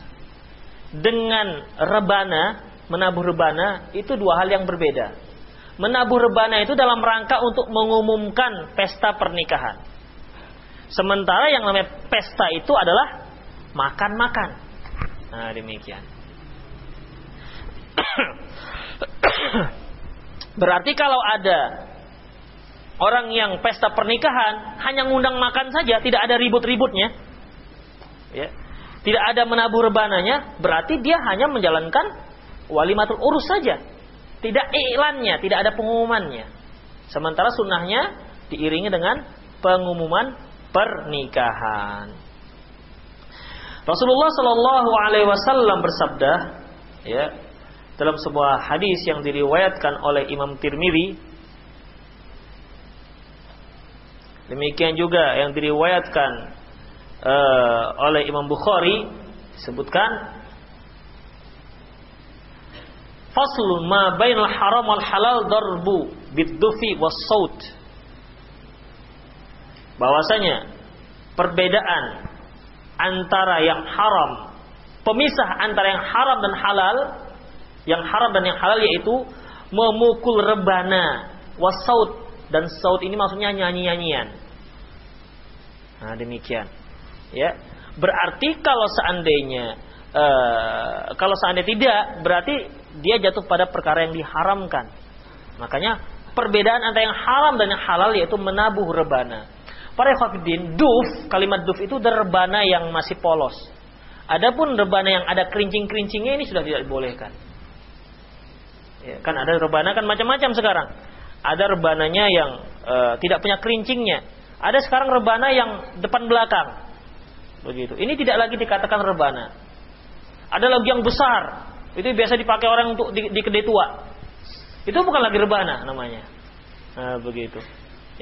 dengan rebana, menabuh rebana itu dua hal yang berbeda. Menabuh rebana itu dalam rangka untuk mengumumkan pesta pernikahan. Sementara yang namanya pesta itu adalah makan-makan. Nah, demikian. Berarti kalau ada orang yang pesta pernikahan hanya ngundang makan saja, tidak ada ribut-ributnya, ya, tidak ada menabur rebananya, berarti dia hanya menjalankan walimatul urus saja, tidak iklannya, tidak ada pengumumannya. Sementara sunnahnya diiringi dengan pengumuman pernikahan. Rasulullah Shallallahu Alaihi Wasallam bersabda, ya, dalam sebuah hadis yang diriwayatkan oleh Imam Tirmidzi, demikian juga yang diriwayatkan uh, oleh Imam Bukhari, disebutkan Faslun ma bainal haram wal halal darbu biddufi was saut. Bahwasanya perbedaan antara yang haram, pemisah antara yang haram dan halal, yang haram dan yang halal yaitu memukul rebana was saut dan saut ini maksudnya nyanyi-nyanyian. Nah, demikian. Ya. Berarti kalau seandainya uh, kalau seandainya tidak, berarti dia jatuh pada perkara yang diharamkan. Makanya perbedaan antara yang haram dan yang halal yaitu menabuh rebana. Para ikhwatiddin, duf, kalimat duf itu rebana yang masih polos. Adapun rebana yang ada kerincing-kerincingnya ini sudah tidak dibolehkan. Ya, kan ada rebana kan macam-macam sekarang. Ada rebananya yang e, tidak punya kerincingnya. Ada sekarang rebana yang depan belakang. Begitu. Ini tidak lagi dikatakan rebana. Ada lagi yang besar, itu biasa dipakai orang untuk di, di kedai tua. Itu bukan lagi rebana namanya. Nah, begitu.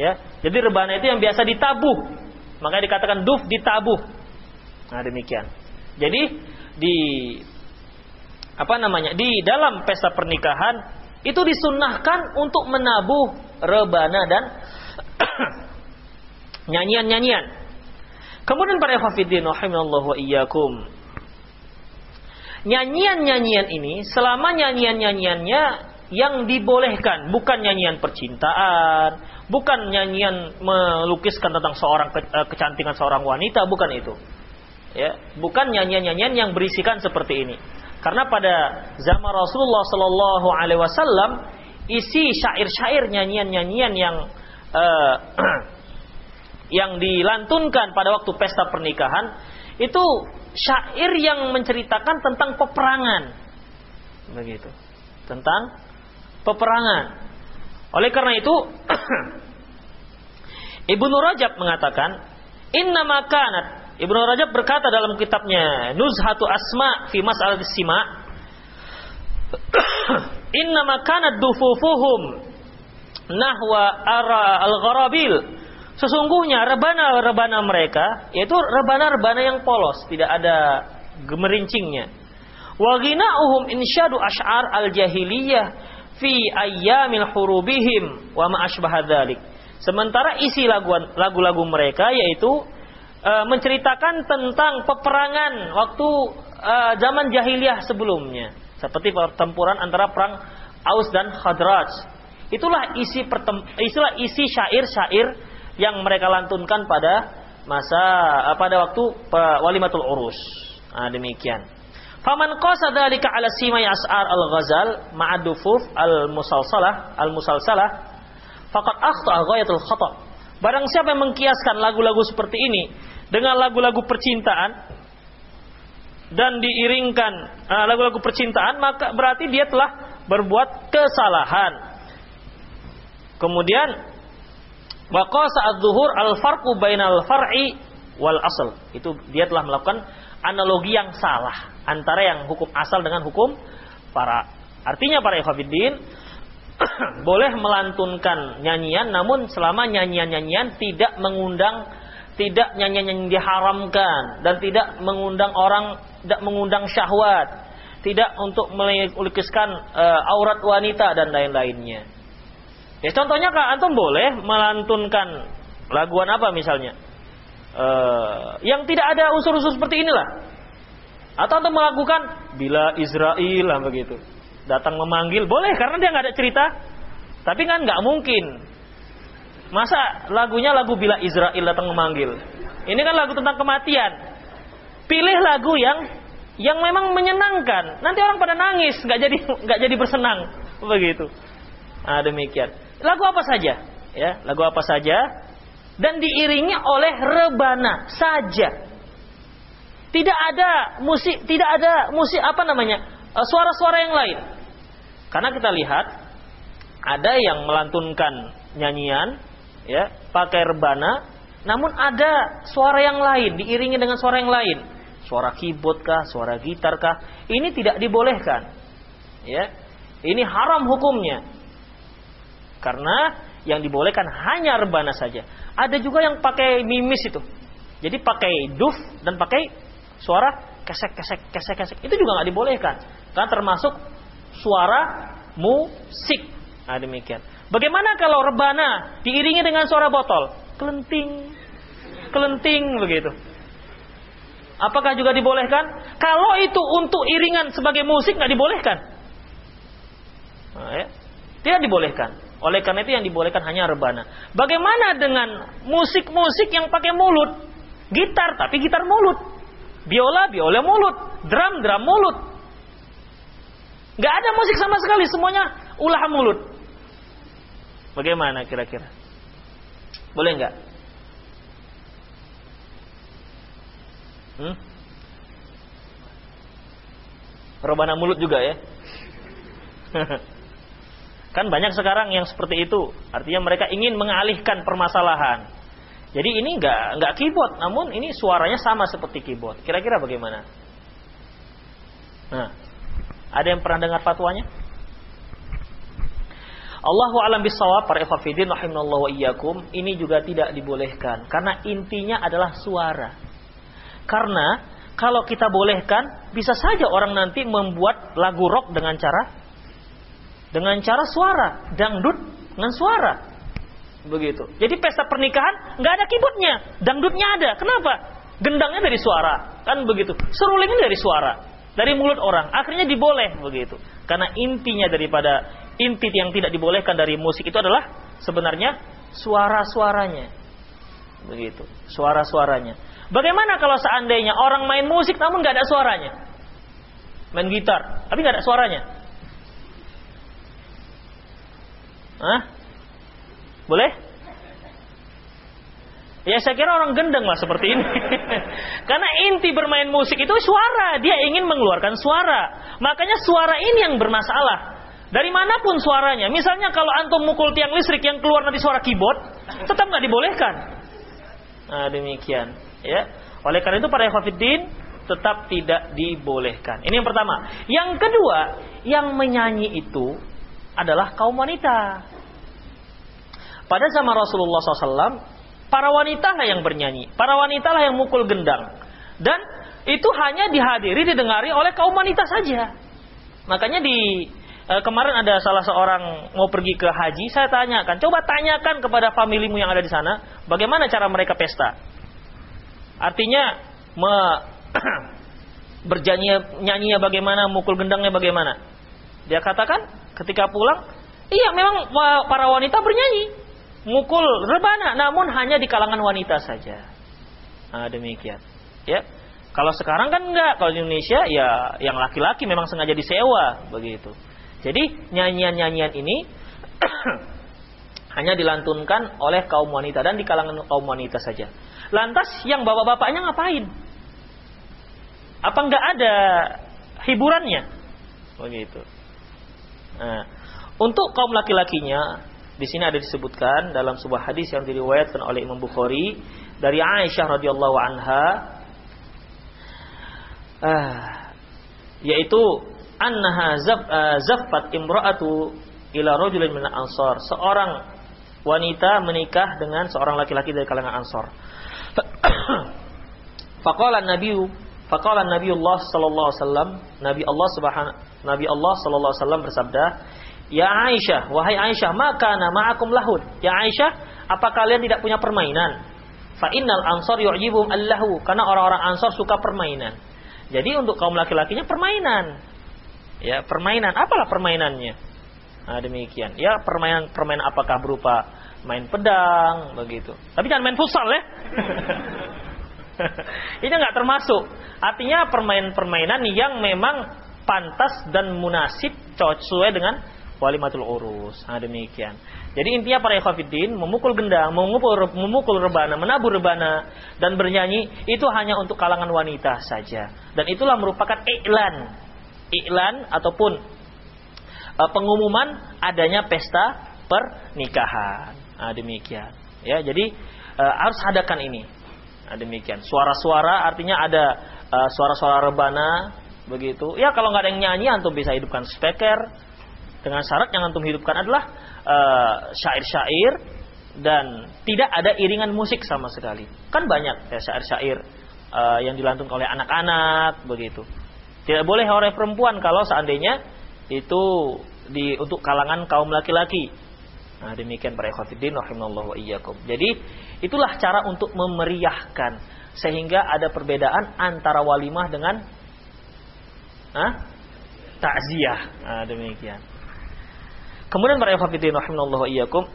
Ya. Jadi rebana itu yang biasa ditabuh. Makanya dikatakan duf ditabuh. Nah, demikian. Jadi di apa namanya? Di dalam pesta pernikahan itu disunnahkan untuk menabuh rebana dan nyanyian-nyanyian. Kemudian para hafidin rahimallahu wa iyyakum nyanyian-nyanyian ini selama nyanyian-nyanyiannya yang dibolehkan, bukan nyanyian percintaan, bukan nyanyian melukiskan tentang seorang eh, kecantikan seorang wanita, bukan itu. Ya, bukan nyanyian-nyanyian yang berisikan seperti ini. Karena pada zaman Rasulullah Shallallahu Alaihi Wasallam isi syair-syair nyanyian-nyanyian yang uh, yang dilantunkan pada waktu pesta pernikahan itu syair yang menceritakan tentang peperangan. Begitu. Tentang peperangan. Oleh karena itu Ibnu Rajab mengatakan, "Inna makanat" Ibnu Rajab berkata dalam kitabnya Nuzhatu Asma fi Mas'al Sima, "Inna makanat dufufuhum nahwa ara al-gharabil." Sesungguhnya rebana-rebana mereka yaitu rebana-rebana yang polos, tidak ada gemerincingnya. Wa ghina'uhum insyadu asy'ar al-jahiliyah fi ayyamil hurubihim wa ma asbaha dzalik. Sementara isi lagu-lagu mereka yaitu e, menceritakan tentang peperangan waktu e, zaman jahiliyah sebelumnya, seperti pertempuran antara perang Aus dan Khadraj. Itulah isi itulah isi syair-syair yang mereka lantunkan pada masa eh, pada waktu walimatul urus. Nah, demikian. Faman qasa dzalika ala simai as'ar al-ghazal ma'a dufuf al-musalsalah al-musalsalah faqad akhta ghayatul khata. Barang siapa yang mengkiaskan lagu-lagu seperti ini dengan lagu-lagu percintaan dan diiringkan eh, lagu-lagu uh, percintaan maka berarti dia telah berbuat kesalahan. Kemudian Wa qasa adz-zuhur al-farqu bainal far'i wal asal. Itu dia telah melakukan analogi yang salah antara yang hukum asal dengan hukum para. Artinya para ikhwatiddin boleh melantunkan nyanyian namun selama nyanyian-nyanyian tidak mengundang tidak nyanyian yang diharamkan dan tidak mengundang orang tidak mengundang syahwat tidak untuk melukiskan uh, aurat wanita dan lain-lainnya Ya contohnya Kak Antum boleh melantunkan laguan apa misalnya? Uh, yang tidak ada unsur-unsur seperti inilah. Atau Antum melakukan bila Israel begitu. Datang memanggil boleh karena dia nggak ada cerita. Tapi kan nggak mungkin. Masa lagunya lagu bila Israel datang memanggil. Ini kan lagu tentang kematian. Pilih lagu yang yang memang menyenangkan. Nanti orang pada nangis, nggak jadi nggak jadi bersenang begitu. Nah, demikian. Lagu apa saja, ya, lagu apa saja dan diiringi oleh rebana saja. Tidak ada musik, tidak ada musik apa namanya? Eh, suara-suara yang lain. Karena kita lihat ada yang melantunkan nyanyian ya, pakai rebana namun ada suara yang lain diiringi dengan suara yang lain. Suara keyboard kah, suara gitar kah? Ini tidak dibolehkan. Ya. Ini haram hukumnya. Karena yang dibolehkan hanya rebana saja. Ada juga yang pakai mimis itu. Jadi pakai duf dan pakai suara kesek kesek kesek kesek. Itu juga nggak dibolehkan. Karena termasuk suara musik. Nah, demikian. Bagaimana kalau rebana diiringi dengan suara botol? Kelenting, kelenting begitu. Apakah juga dibolehkan? Kalau itu untuk iringan sebagai musik nggak dibolehkan. Nah, ya. Tidak dibolehkan. Oleh karena itu yang dibolehkan hanya rebana. Bagaimana dengan musik-musik yang pakai mulut? Gitar, tapi gitar mulut. Biola, biola mulut. Drum, drum mulut. Gak ada musik sama sekali, semuanya ulah mulut. Bagaimana kira-kira? Boleh nggak? Hmm? Robana mulut juga ya. kan banyak sekarang yang seperti itu. Artinya mereka ingin mengalihkan permasalahan. Jadi ini nggak nggak keyboard, namun ini suaranya sama seperti keyboard. Kira-kira bagaimana? Nah, ada yang pernah dengar fatwanya? Allahu alam bisawab para ikhwafidin rahimallahu iyyakum ini juga tidak dibolehkan karena intinya adalah suara. Karena kalau kita bolehkan bisa saja orang nanti membuat lagu rock dengan cara dengan cara suara, dangdut dengan suara. Begitu. Jadi pesta pernikahan nggak ada keyboardnya, dangdutnya ada. Kenapa? Gendangnya dari suara, kan begitu. Serulingnya dari suara, dari mulut orang. Akhirnya diboleh begitu. Karena intinya daripada inti yang tidak dibolehkan dari musik itu adalah sebenarnya suara-suaranya. Begitu, suara-suaranya. Bagaimana kalau seandainya orang main musik namun nggak ada suaranya? Main gitar, tapi nggak ada suaranya. Hah? Boleh? Ya saya kira orang gendeng lah seperti ini. Karena inti bermain musik itu suara, dia ingin mengeluarkan suara. Makanya suara ini yang bermasalah. Dari mana pun suaranya. Misalnya kalau antum mukul tiang listrik yang keluar nanti suara keyboard, tetap nggak dibolehkan. Nah, demikian. Ya. Oleh karena itu para ikhwatiddin tetap tidak dibolehkan. Ini yang pertama. Yang kedua, yang menyanyi itu adalah kaum wanita. Pada zaman Rasulullah SAW, para wanita lah yang bernyanyi, para wanita lah yang mukul gendang, dan itu hanya dihadiri didengari oleh kaum wanita saja. Makanya di e, kemarin ada salah seorang mau pergi ke haji, saya tanyakan, coba tanyakan kepada familimu yang ada di sana, bagaimana cara mereka pesta. Artinya me, berjanji nyanyinya bagaimana, mukul gendangnya bagaimana. Dia katakan ketika pulang, iya memang para wanita bernyanyi, mukul rebana, namun hanya di kalangan wanita saja. Nah, demikian. Ya. Kalau sekarang kan enggak, kalau di Indonesia ya yang laki-laki memang sengaja disewa begitu. Jadi nyanyian-nyanyian ini hanya dilantunkan oleh kaum wanita dan di kalangan kaum wanita saja. Lantas yang bapak-bapaknya ngapain? Apa enggak ada hiburannya? Begitu. Nah, untuk kaum laki-lakinya di sini ada disebutkan dalam sebuah hadis yang diriwayatkan oleh Imam Bukhari dari Aisyah radhiyallahu anha uh, yaitu annaha zaf, uh, zaffat imra'atu ila rajulin min ansar. Seorang wanita menikah dengan seorang laki-laki dari kalangan Ansar. Faqala Nabi Faqala Nabiullah sallallahu alaihi wasallam, Nabi Allah subhanahu Nabi Allah sallallahu alaihi wasallam bersabda, "Ya Aisyah, wahai Aisyah, maka nama ma'akum lahud." Ya Aisyah, apa kalian tidak punya permainan? Fa innal ansar yu'jibuhum allahu, karena orang-orang Ansar suka permainan. Jadi untuk kaum laki-lakinya permainan. Ya, permainan. Apalah permainannya? Nah, demikian. Ya, permainan permainan apakah berupa main pedang begitu. Tapi jangan main futsal ya. Ini nggak termasuk. Artinya permainan-permainan yang memang pantas dan munasib sesuai dengan walimatul urus. Nah, demikian. Jadi intinya para ikhwatiddin memukul gendang, memukul memukul rebana, menabur rebana dan bernyanyi itu hanya untuk kalangan wanita saja. Dan itulah merupakan iklan iklan ataupun uh, pengumuman adanya pesta pernikahan. Nah, demikian. Ya, jadi uh, harus adakan ini. Nah, demikian. Suara-suara artinya ada uh, suara-suara rebana begitu. Ya kalau nggak ada yang nyanyi antum bisa hidupkan speaker dengan syarat yang antum hidupkan adalah syair-syair uh, dan tidak ada iringan musik sama sekali. Kan banyak ya syair-syair uh, yang dilantunkan oleh anak-anak begitu. Tidak boleh oleh perempuan kalau seandainya itu di untuk kalangan kaum laki-laki. Nah, demikian para ikhwatiddin rahimallahu wa. Jadi, itulah cara untuk memeriahkan sehingga ada perbedaan antara walimah dengan ah, takziah. Nah, demikian. Kemudian para ikhwatiddin rahimallahu iyyakum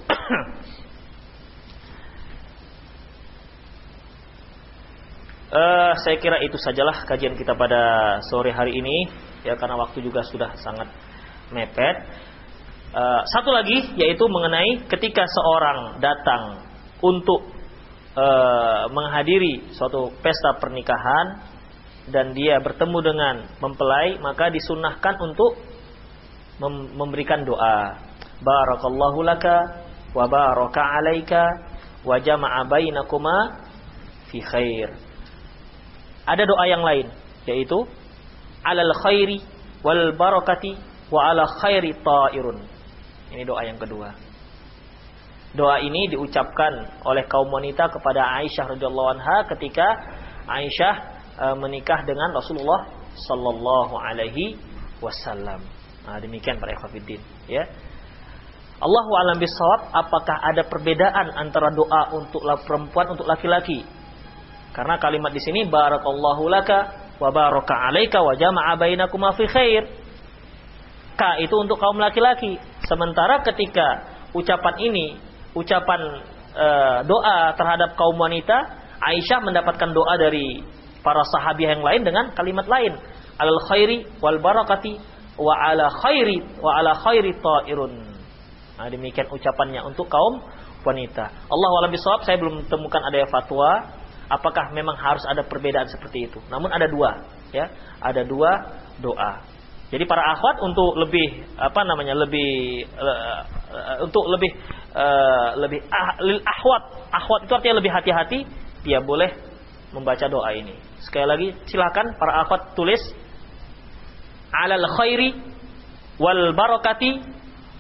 Uh, saya kira itu sajalah kajian kita pada sore hari ini ya karena waktu juga sudah sangat mepet. Uh, satu lagi yaitu mengenai ketika seorang datang untuk uh, menghadiri suatu pesta pernikahan dan dia bertemu dengan mempelai maka disunahkan untuk mem memberikan doa. Barakallahu laka wa baraka alaika wa jama'a bainakuma fi khair ada doa yang lain yaitu alal khairi wal barakati wa ala khairi ta'irun. Ini doa yang kedua. Doa ini diucapkan oleh kaum wanita kepada Aisyah radhiyallahu anha ketika Aisyah e, menikah dengan Rasulullah sallallahu alaihi wasallam. Nah, demikian para ikhwatiddin, ya. Allahu alam bisawab, apakah ada perbedaan antara doa untuk perempuan untuk laki-laki? Karena kalimat di sini barakallahu laka wa baraka alaika wa jama'a bainakuma fi khair. Ka itu untuk kaum laki-laki. Sementara ketika ucapan ini, ucapan e, doa terhadap kaum wanita, Aisyah mendapatkan doa dari para sahabiah yang lain dengan kalimat lain. Al khairi wal barakati wa ala khairi wa ala khairi ta'irun. Nah, demikian ucapannya untuk kaum wanita. Allah wa'ala bisawab, saya belum temukan ada fatwa apakah memang harus ada perbedaan seperti itu. Namun ada dua, ya, ada dua doa. Jadi para akhwat untuk lebih apa namanya lebih uh, uh, untuk lebih uh, lebih ah, lil ahwat ahwat itu artinya lebih hati-hati dia boleh membaca doa ini. Sekali lagi silakan para akhwat tulis alal khairi wal barakati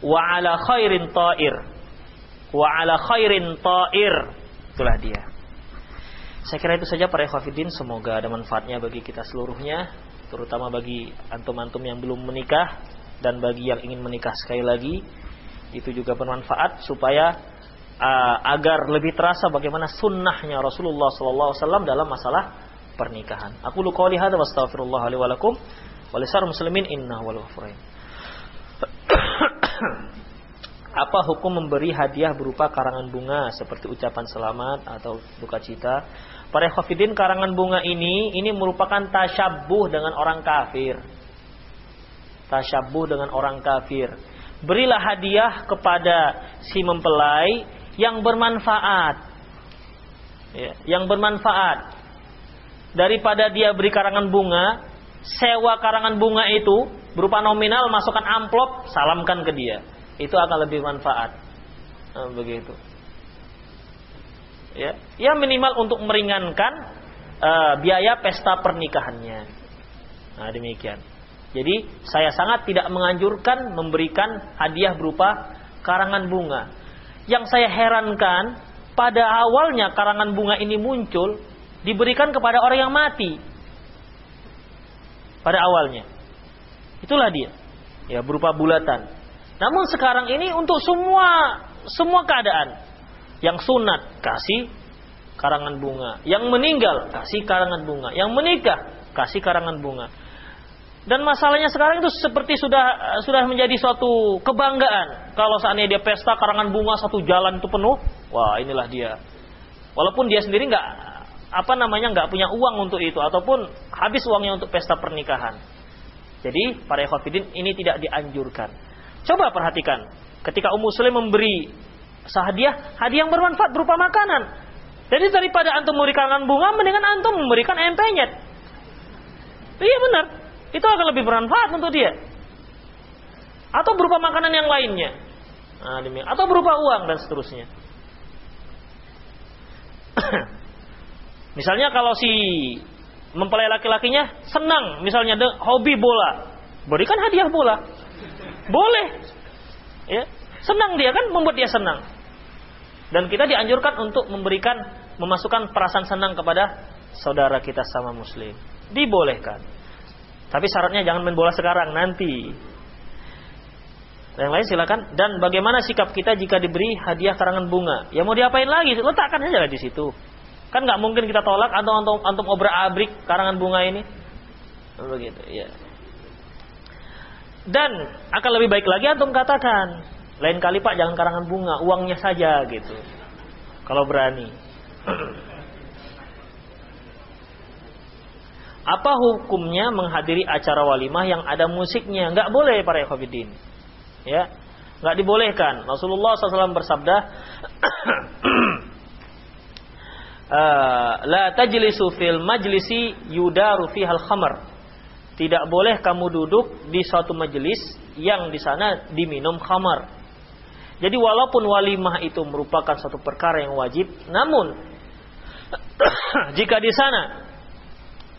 wa ala khairin ta'ir wa ala khairin ta'ir itulah dia. Saya kira itu saja para ikhwafidin. Semoga ada manfaatnya bagi kita seluruhnya. Terutama bagi antum-antum yang belum menikah. Dan bagi yang ingin menikah sekali lagi. Itu juga bermanfaat supaya uh, agar lebih terasa bagaimana sunnahnya Rasulullah SAW dalam masalah pernikahan. Aku lu qawli hadza wastaghfirullah li wa lakum wa muslimin innahu wal apa hukum memberi hadiah berupa karangan bunga seperti ucapan selamat atau duka cita Para khafidin karangan bunga ini ini merupakan tasyabuh dengan orang kafir. Tasyabuh dengan orang kafir. Berilah hadiah kepada si mempelai yang bermanfaat. Ya, yang bermanfaat. Daripada dia beri karangan bunga, sewa karangan bunga itu berupa nominal masukkan amplop, salamkan ke dia. Itu akan lebih manfaat. Nah, begitu ya, ya minimal untuk meringankan uh, biaya pesta pernikahannya. Nah, demikian. Jadi saya sangat tidak menganjurkan memberikan hadiah berupa karangan bunga. Yang saya herankan pada awalnya karangan bunga ini muncul diberikan kepada orang yang mati. Pada awalnya. Itulah dia. Ya berupa bulatan. Namun sekarang ini untuk semua semua keadaan yang sunat kasih karangan bunga. Yang meninggal kasih karangan bunga. Yang menikah kasih karangan bunga. Dan masalahnya sekarang itu seperti sudah sudah menjadi suatu kebanggaan. Kalau seandainya dia pesta karangan bunga satu jalan itu penuh, wah inilah dia. Walaupun dia sendiri nggak apa namanya nggak punya uang untuk itu ataupun habis uangnya untuk pesta pernikahan. Jadi para ikhwatiddin ini tidak dianjurkan. Coba perhatikan, ketika Ummu Sulaim memberi sahadiah, hadiah yang bermanfaat berupa makanan. Jadi daripada antum memberikan bunga, mendingan antum memberikan empenyet. Iya benar. Itu akan lebih bermanfaat untuk dia. Atau berupa makanan yang lainnya. Nah, Atau berupa uang dan seterusnya. Misalnya kalau si mempelai laki-lakinya senang, misalnya de, hobi bola, berikan hadiah bola. Boleh. Ya. Senang dia kan membuat dia senang. Dan kita dianjurkan untuk memberikan memasukkan perasaan senang kepada saudara kita sama muslim. Dibolehkan. Tapi syaratnya jangan main bola sekarang, nanti. Yang lain silakan. Dan bagaimana sikap kita jika diberi hadiah karangan bunga? Ya mau diapain lagi? Letakkan aja di situ. Kan nggak mungkin kita tolak atau antum antum obrak abrik karangan bunga ini. Begitu, ya. Dan akan lebih baik lagi antum katakan, lain kali Pak jangan karangan bunga, uangnya saja gitu. Kalau berani. Apa hukumnya menghadiri acara walimah yang ada musiknya? Nggak boleh para ikhwatiddin. Ya, nggak dibolehkan. Rasulullah SAW bersabda, la tajlisu fil majlisi yudaru fihal khamar. Tidak boleh kamu duduk di suatu majelis yang di sana diminum khamar. Jadi walaupun walimah itu merupakan satu perkara yang wajib, namun jika di sana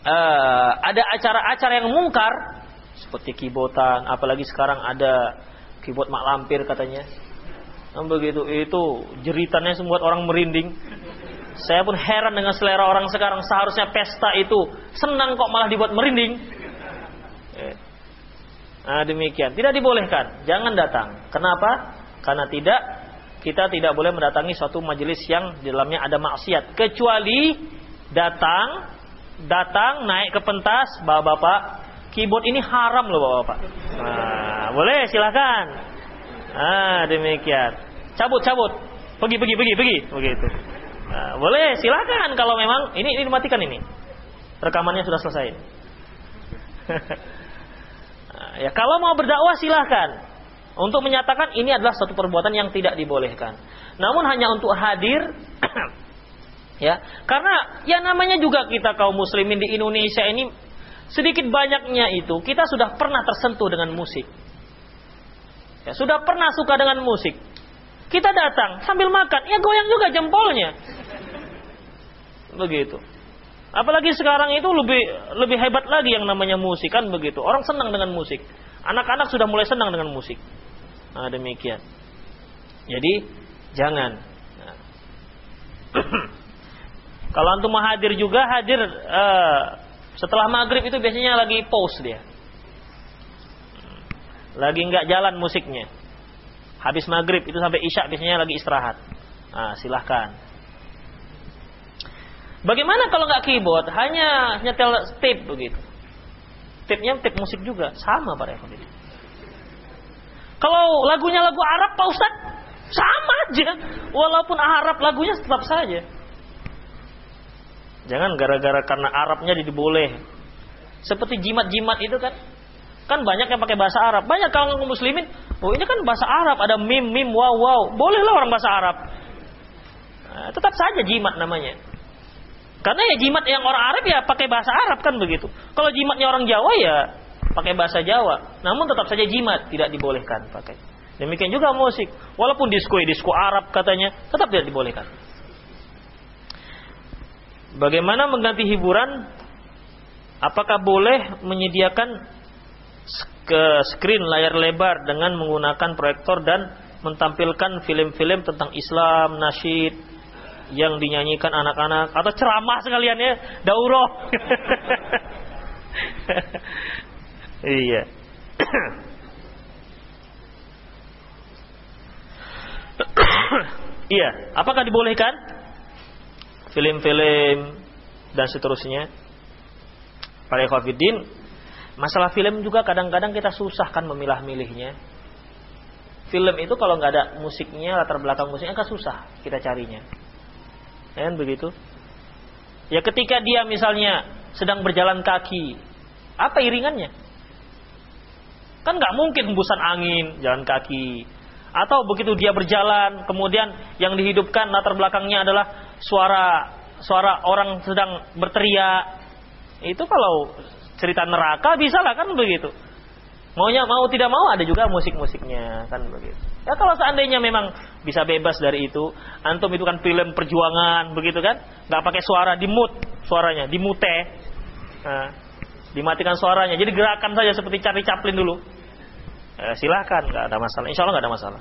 uh, ada acara-acara yang mungkar seperti kibotan, apalagi sekarang ada kibot mak lampir katanya. Nah, begitu itu jeritannya membuat orang merinding. Saya pun heran dengan selera orang sekarang. Seharusnya pesta itu senang kok malah dibuat merinding. Eh. Nah, demikian. Tidak dibolehkan. Jangan datang. Kenapa? Karena tidak kita tidak boleh mendatangi suatu majelis yang di dalamnya ada maksiat kecuali datang datang naik ke pentas bapak-bapak keyboard ini haram loh bapak-bapak. Nah, boleh silakan. Ah, demikian. Cabut cabut. Pergi pergi pergi pergi begitu. Nah, boleh, silakan kalau memang ini ini dimatikan ini. Rekamannya sudah selesai. nah, ya kalau mau berdakwah silahkan untuk menyatakan ini adalah satu perbuatan yang tidak dibolehkan. Namun hanya untuk hadir ya karena ya namanya juga kita kaum muslimin di Indonesia ini sedikit banyaknya itu kita sudah pernah tersentuh dengan musik. Ya, sudah pernah suka dengan musik. Kita datang sambil makan, ya goyang juga jempolnya. Begitu. Apalagi sekarang itu lebih lebih hebat lagi yang namanya musik kan begitu. Orang senang dengan musik. Anak-anak sudah mulai senang dengan musik. Nah, demikian. Jadi jangan. Nah. Kalau antum hadir juga hadir uh, setelah maghrib itu biasanya lagi pause dia. Lagi nggak jalan musiknya. Habis maghrib itu sampai isya biasanya lagi istirahat. Nah, silahkan. Bagaimana kalau nggak keyboard, hanya nyetel tape begitu? Tape-nya tape musik juga, sama para ikhwan Kalau lagunya lagu Arab, Pak Ustaz, sama aja. Walaupun Arab lagunya tetap saja. Jangan gara-gara karena Arabnya jadi boleh. Seperti jimat-jimat itu kan. Kan banyak yang pakai bahasa Arab. Banyak kalau muslimin, oh ini kan bahasa Arab, ada mim, mim, wow, wow. Bolehlah orang bahasa Arab. Nah, tetap saja jimat namanya. Karena ya jimat yang orang Arab ya pakai bahasa Arab kan begitu. Kalau jimatnya orang Jawa ya pakai bahasa Jawa. Namun tetap saja jimat tidak dibolehkan pakai. Demikian juga musik. Walaupun disko disko Arab katanya tetap tidak dibolehkan. Bagaimana mengganti hiburan? Apakah boleh menyediakan ke screen layar lebar dengan menggunakan proyektor dan mentampilkan film-film tentang Islam, nasyid, yang dinyanyikan anak-anak. Atau ceramah sekalian ya daurah. Iya. Iya apakah dibolehkan? Film-film dan seterusnya. Para ikhwatiddin masalah film juga kadang-kadang kita susah kan memilah-milihnya film itu kalau nggak ada musiknya latar belakang musiknya kan susah kita carinya Kan begitu? Ya ketika dia misalnya sedang berjalan kaki, apa iringannya? Kan nggak mungkin hembusan angin jalan kaki. Atau begitu dia berjalan, kemudian yang dihidupkan latar belakangnya adalah suara suara orang sedang berteriak. Itu kalau cerita neraka bisa lah kan begitu. Maunya mau tidak mau ada juga musik-musiknya kan begitu. Ya kalau seandainya memang bisa bebas dari itu, antum itu kan film perjuangan begitu kan, nggak pakai suara, dimut suaranya, dimute, nah, dimatikan suaranya. Jadi gerakan saja seperti cari Chaplin dulu. Ya, silahkan, nggak ada masalah. Insya Allah nggak ada masalah.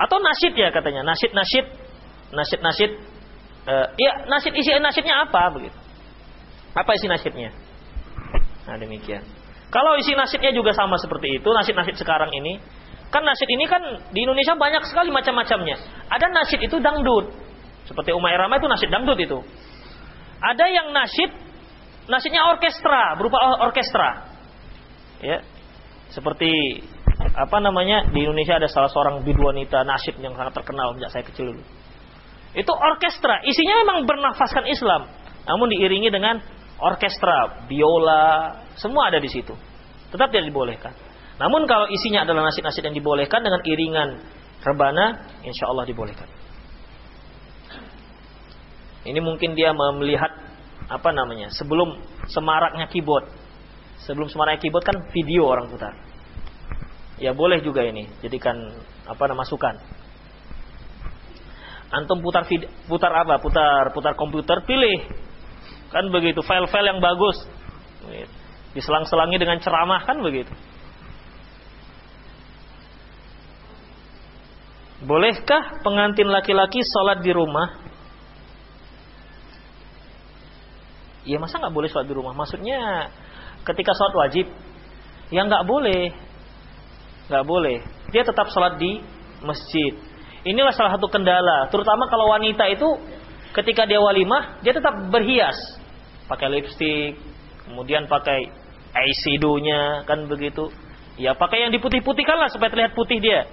Atau nasid ya katanya, nasid nasid, nasid nasid. Uh, ya nasid isi nasidnya apa begitu? Apa isi nasidnya? Nah demikian. Kalau isi nasidnya juga sama seperti itu, nasid-nasid sekarang ini, kan nasid ini kan di Indonesia banyak sekali macam-macamnya. Ada nasid itu dangdut, seperti Umay Rama itu nasid dangdut itu. Ada yang nasid, nasidnya orkestra, berupa orkestra. Ya, seperti apa namanya di Indonesia ada salah seorang biduanita nasid yang sangat terkenal sejak saya kecil dulu. Itu orkestra, isinya memang bernafaskan Islam, namun diiringi dengan orkestra, biola, semua ada di situ. Tetap tidak dibolehkan. Namun kalau isinya adalah nasid-nasid yang dibolehkan dengan iringan rebana, insya Allah dibolehkan. Ini mungkin dia melihat apa namanya sebelum semaraknya keyboard. Sebelum semaraknya keyboard kan video orang putar. Ya boleh juga ini jadikan apa nama masukan. Antum putar putar apa? Putar putar komputer, pilih Kan begitu, file-file yang bagus. Diselang-selangi dengan ceramah kan begitu. Bolehkah pengantin laki-laki sholat di rumah? Ya masa nggak boleh sholat di rumah? Maksudnya ketika sholat wajib, ya nggak boleh, nggak boleh. Dia tetap sholat di masjid. Inilah salah satu kendala, terutama kalau wanita itu ketika dia walimah, dia tetap berhias pakai lipstick, kemudian pakai eyeshadow-nya kan begitu. Ya pakai yang diputih-putihkan lah supaya terlihat putih dia.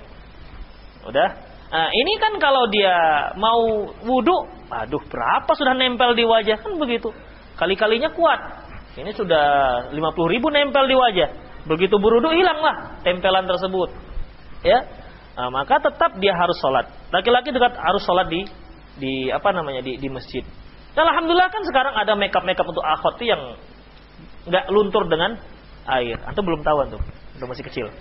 Udah. Nah, ini kan kalau dia mau wudhu, aduh berapa sudah nempel di wajah kan begitu. Kali-kalinya kuat. Ini sudah 50 ribu nempel di wajah. Begitu berwudhu hilanglah tempelan tersebut. Ya, nah, maka tetap dia harus sholat. Laki-laki juga harus sholat di di apa namanya di, di masjid. Dan alhamdulillah kan sekarang ada makeup makeup untuk akhwat yang nggak luntur dengan air. Antum belum tahu tuh, udah masih kecil.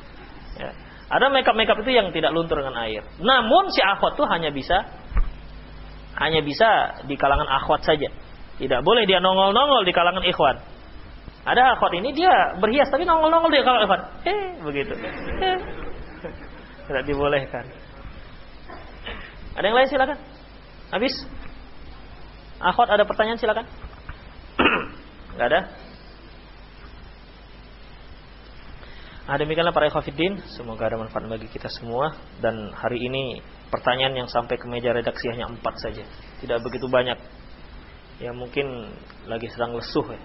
Ya. Ada makeup makeup itu yang tidak luntur dengan air. Namun si akhwat tuh hanya bisa hanya bisa di kalangan akhwat saja. Tidak boleh dia nongol-nongol di kalangan ikhwan. Ada akhwat ini dia berhias tapi nongol-nongol di kalangan ikhwan. Eh, begitu. Tidak dibolehkan. Ada yang lain silakan. Habis? Akhwat ada pertanyaan silakan. Enggak ada? Nah, demikianlah para ikhwatiddin, semoga ada manfaat bagi kita semua dan hari ini pertanyaan yang sampai ke meja redaksi hanya empat saja, tidak begitu banyak. Ya mungkin lagi sedang lesuh ya.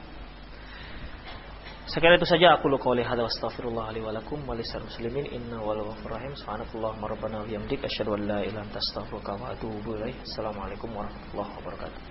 Sekali itu saja aku luka oleh hadza astaghfirullah li wa lakum wa lisal muslimin inna wal ghafur rahim subhanakallahumma rabbana wa bihamdika asyhadu an la ilaha illa anta astaghfiruka wa atubu ilaik. Assalamualaikum warahmatullahi wabarakatuh.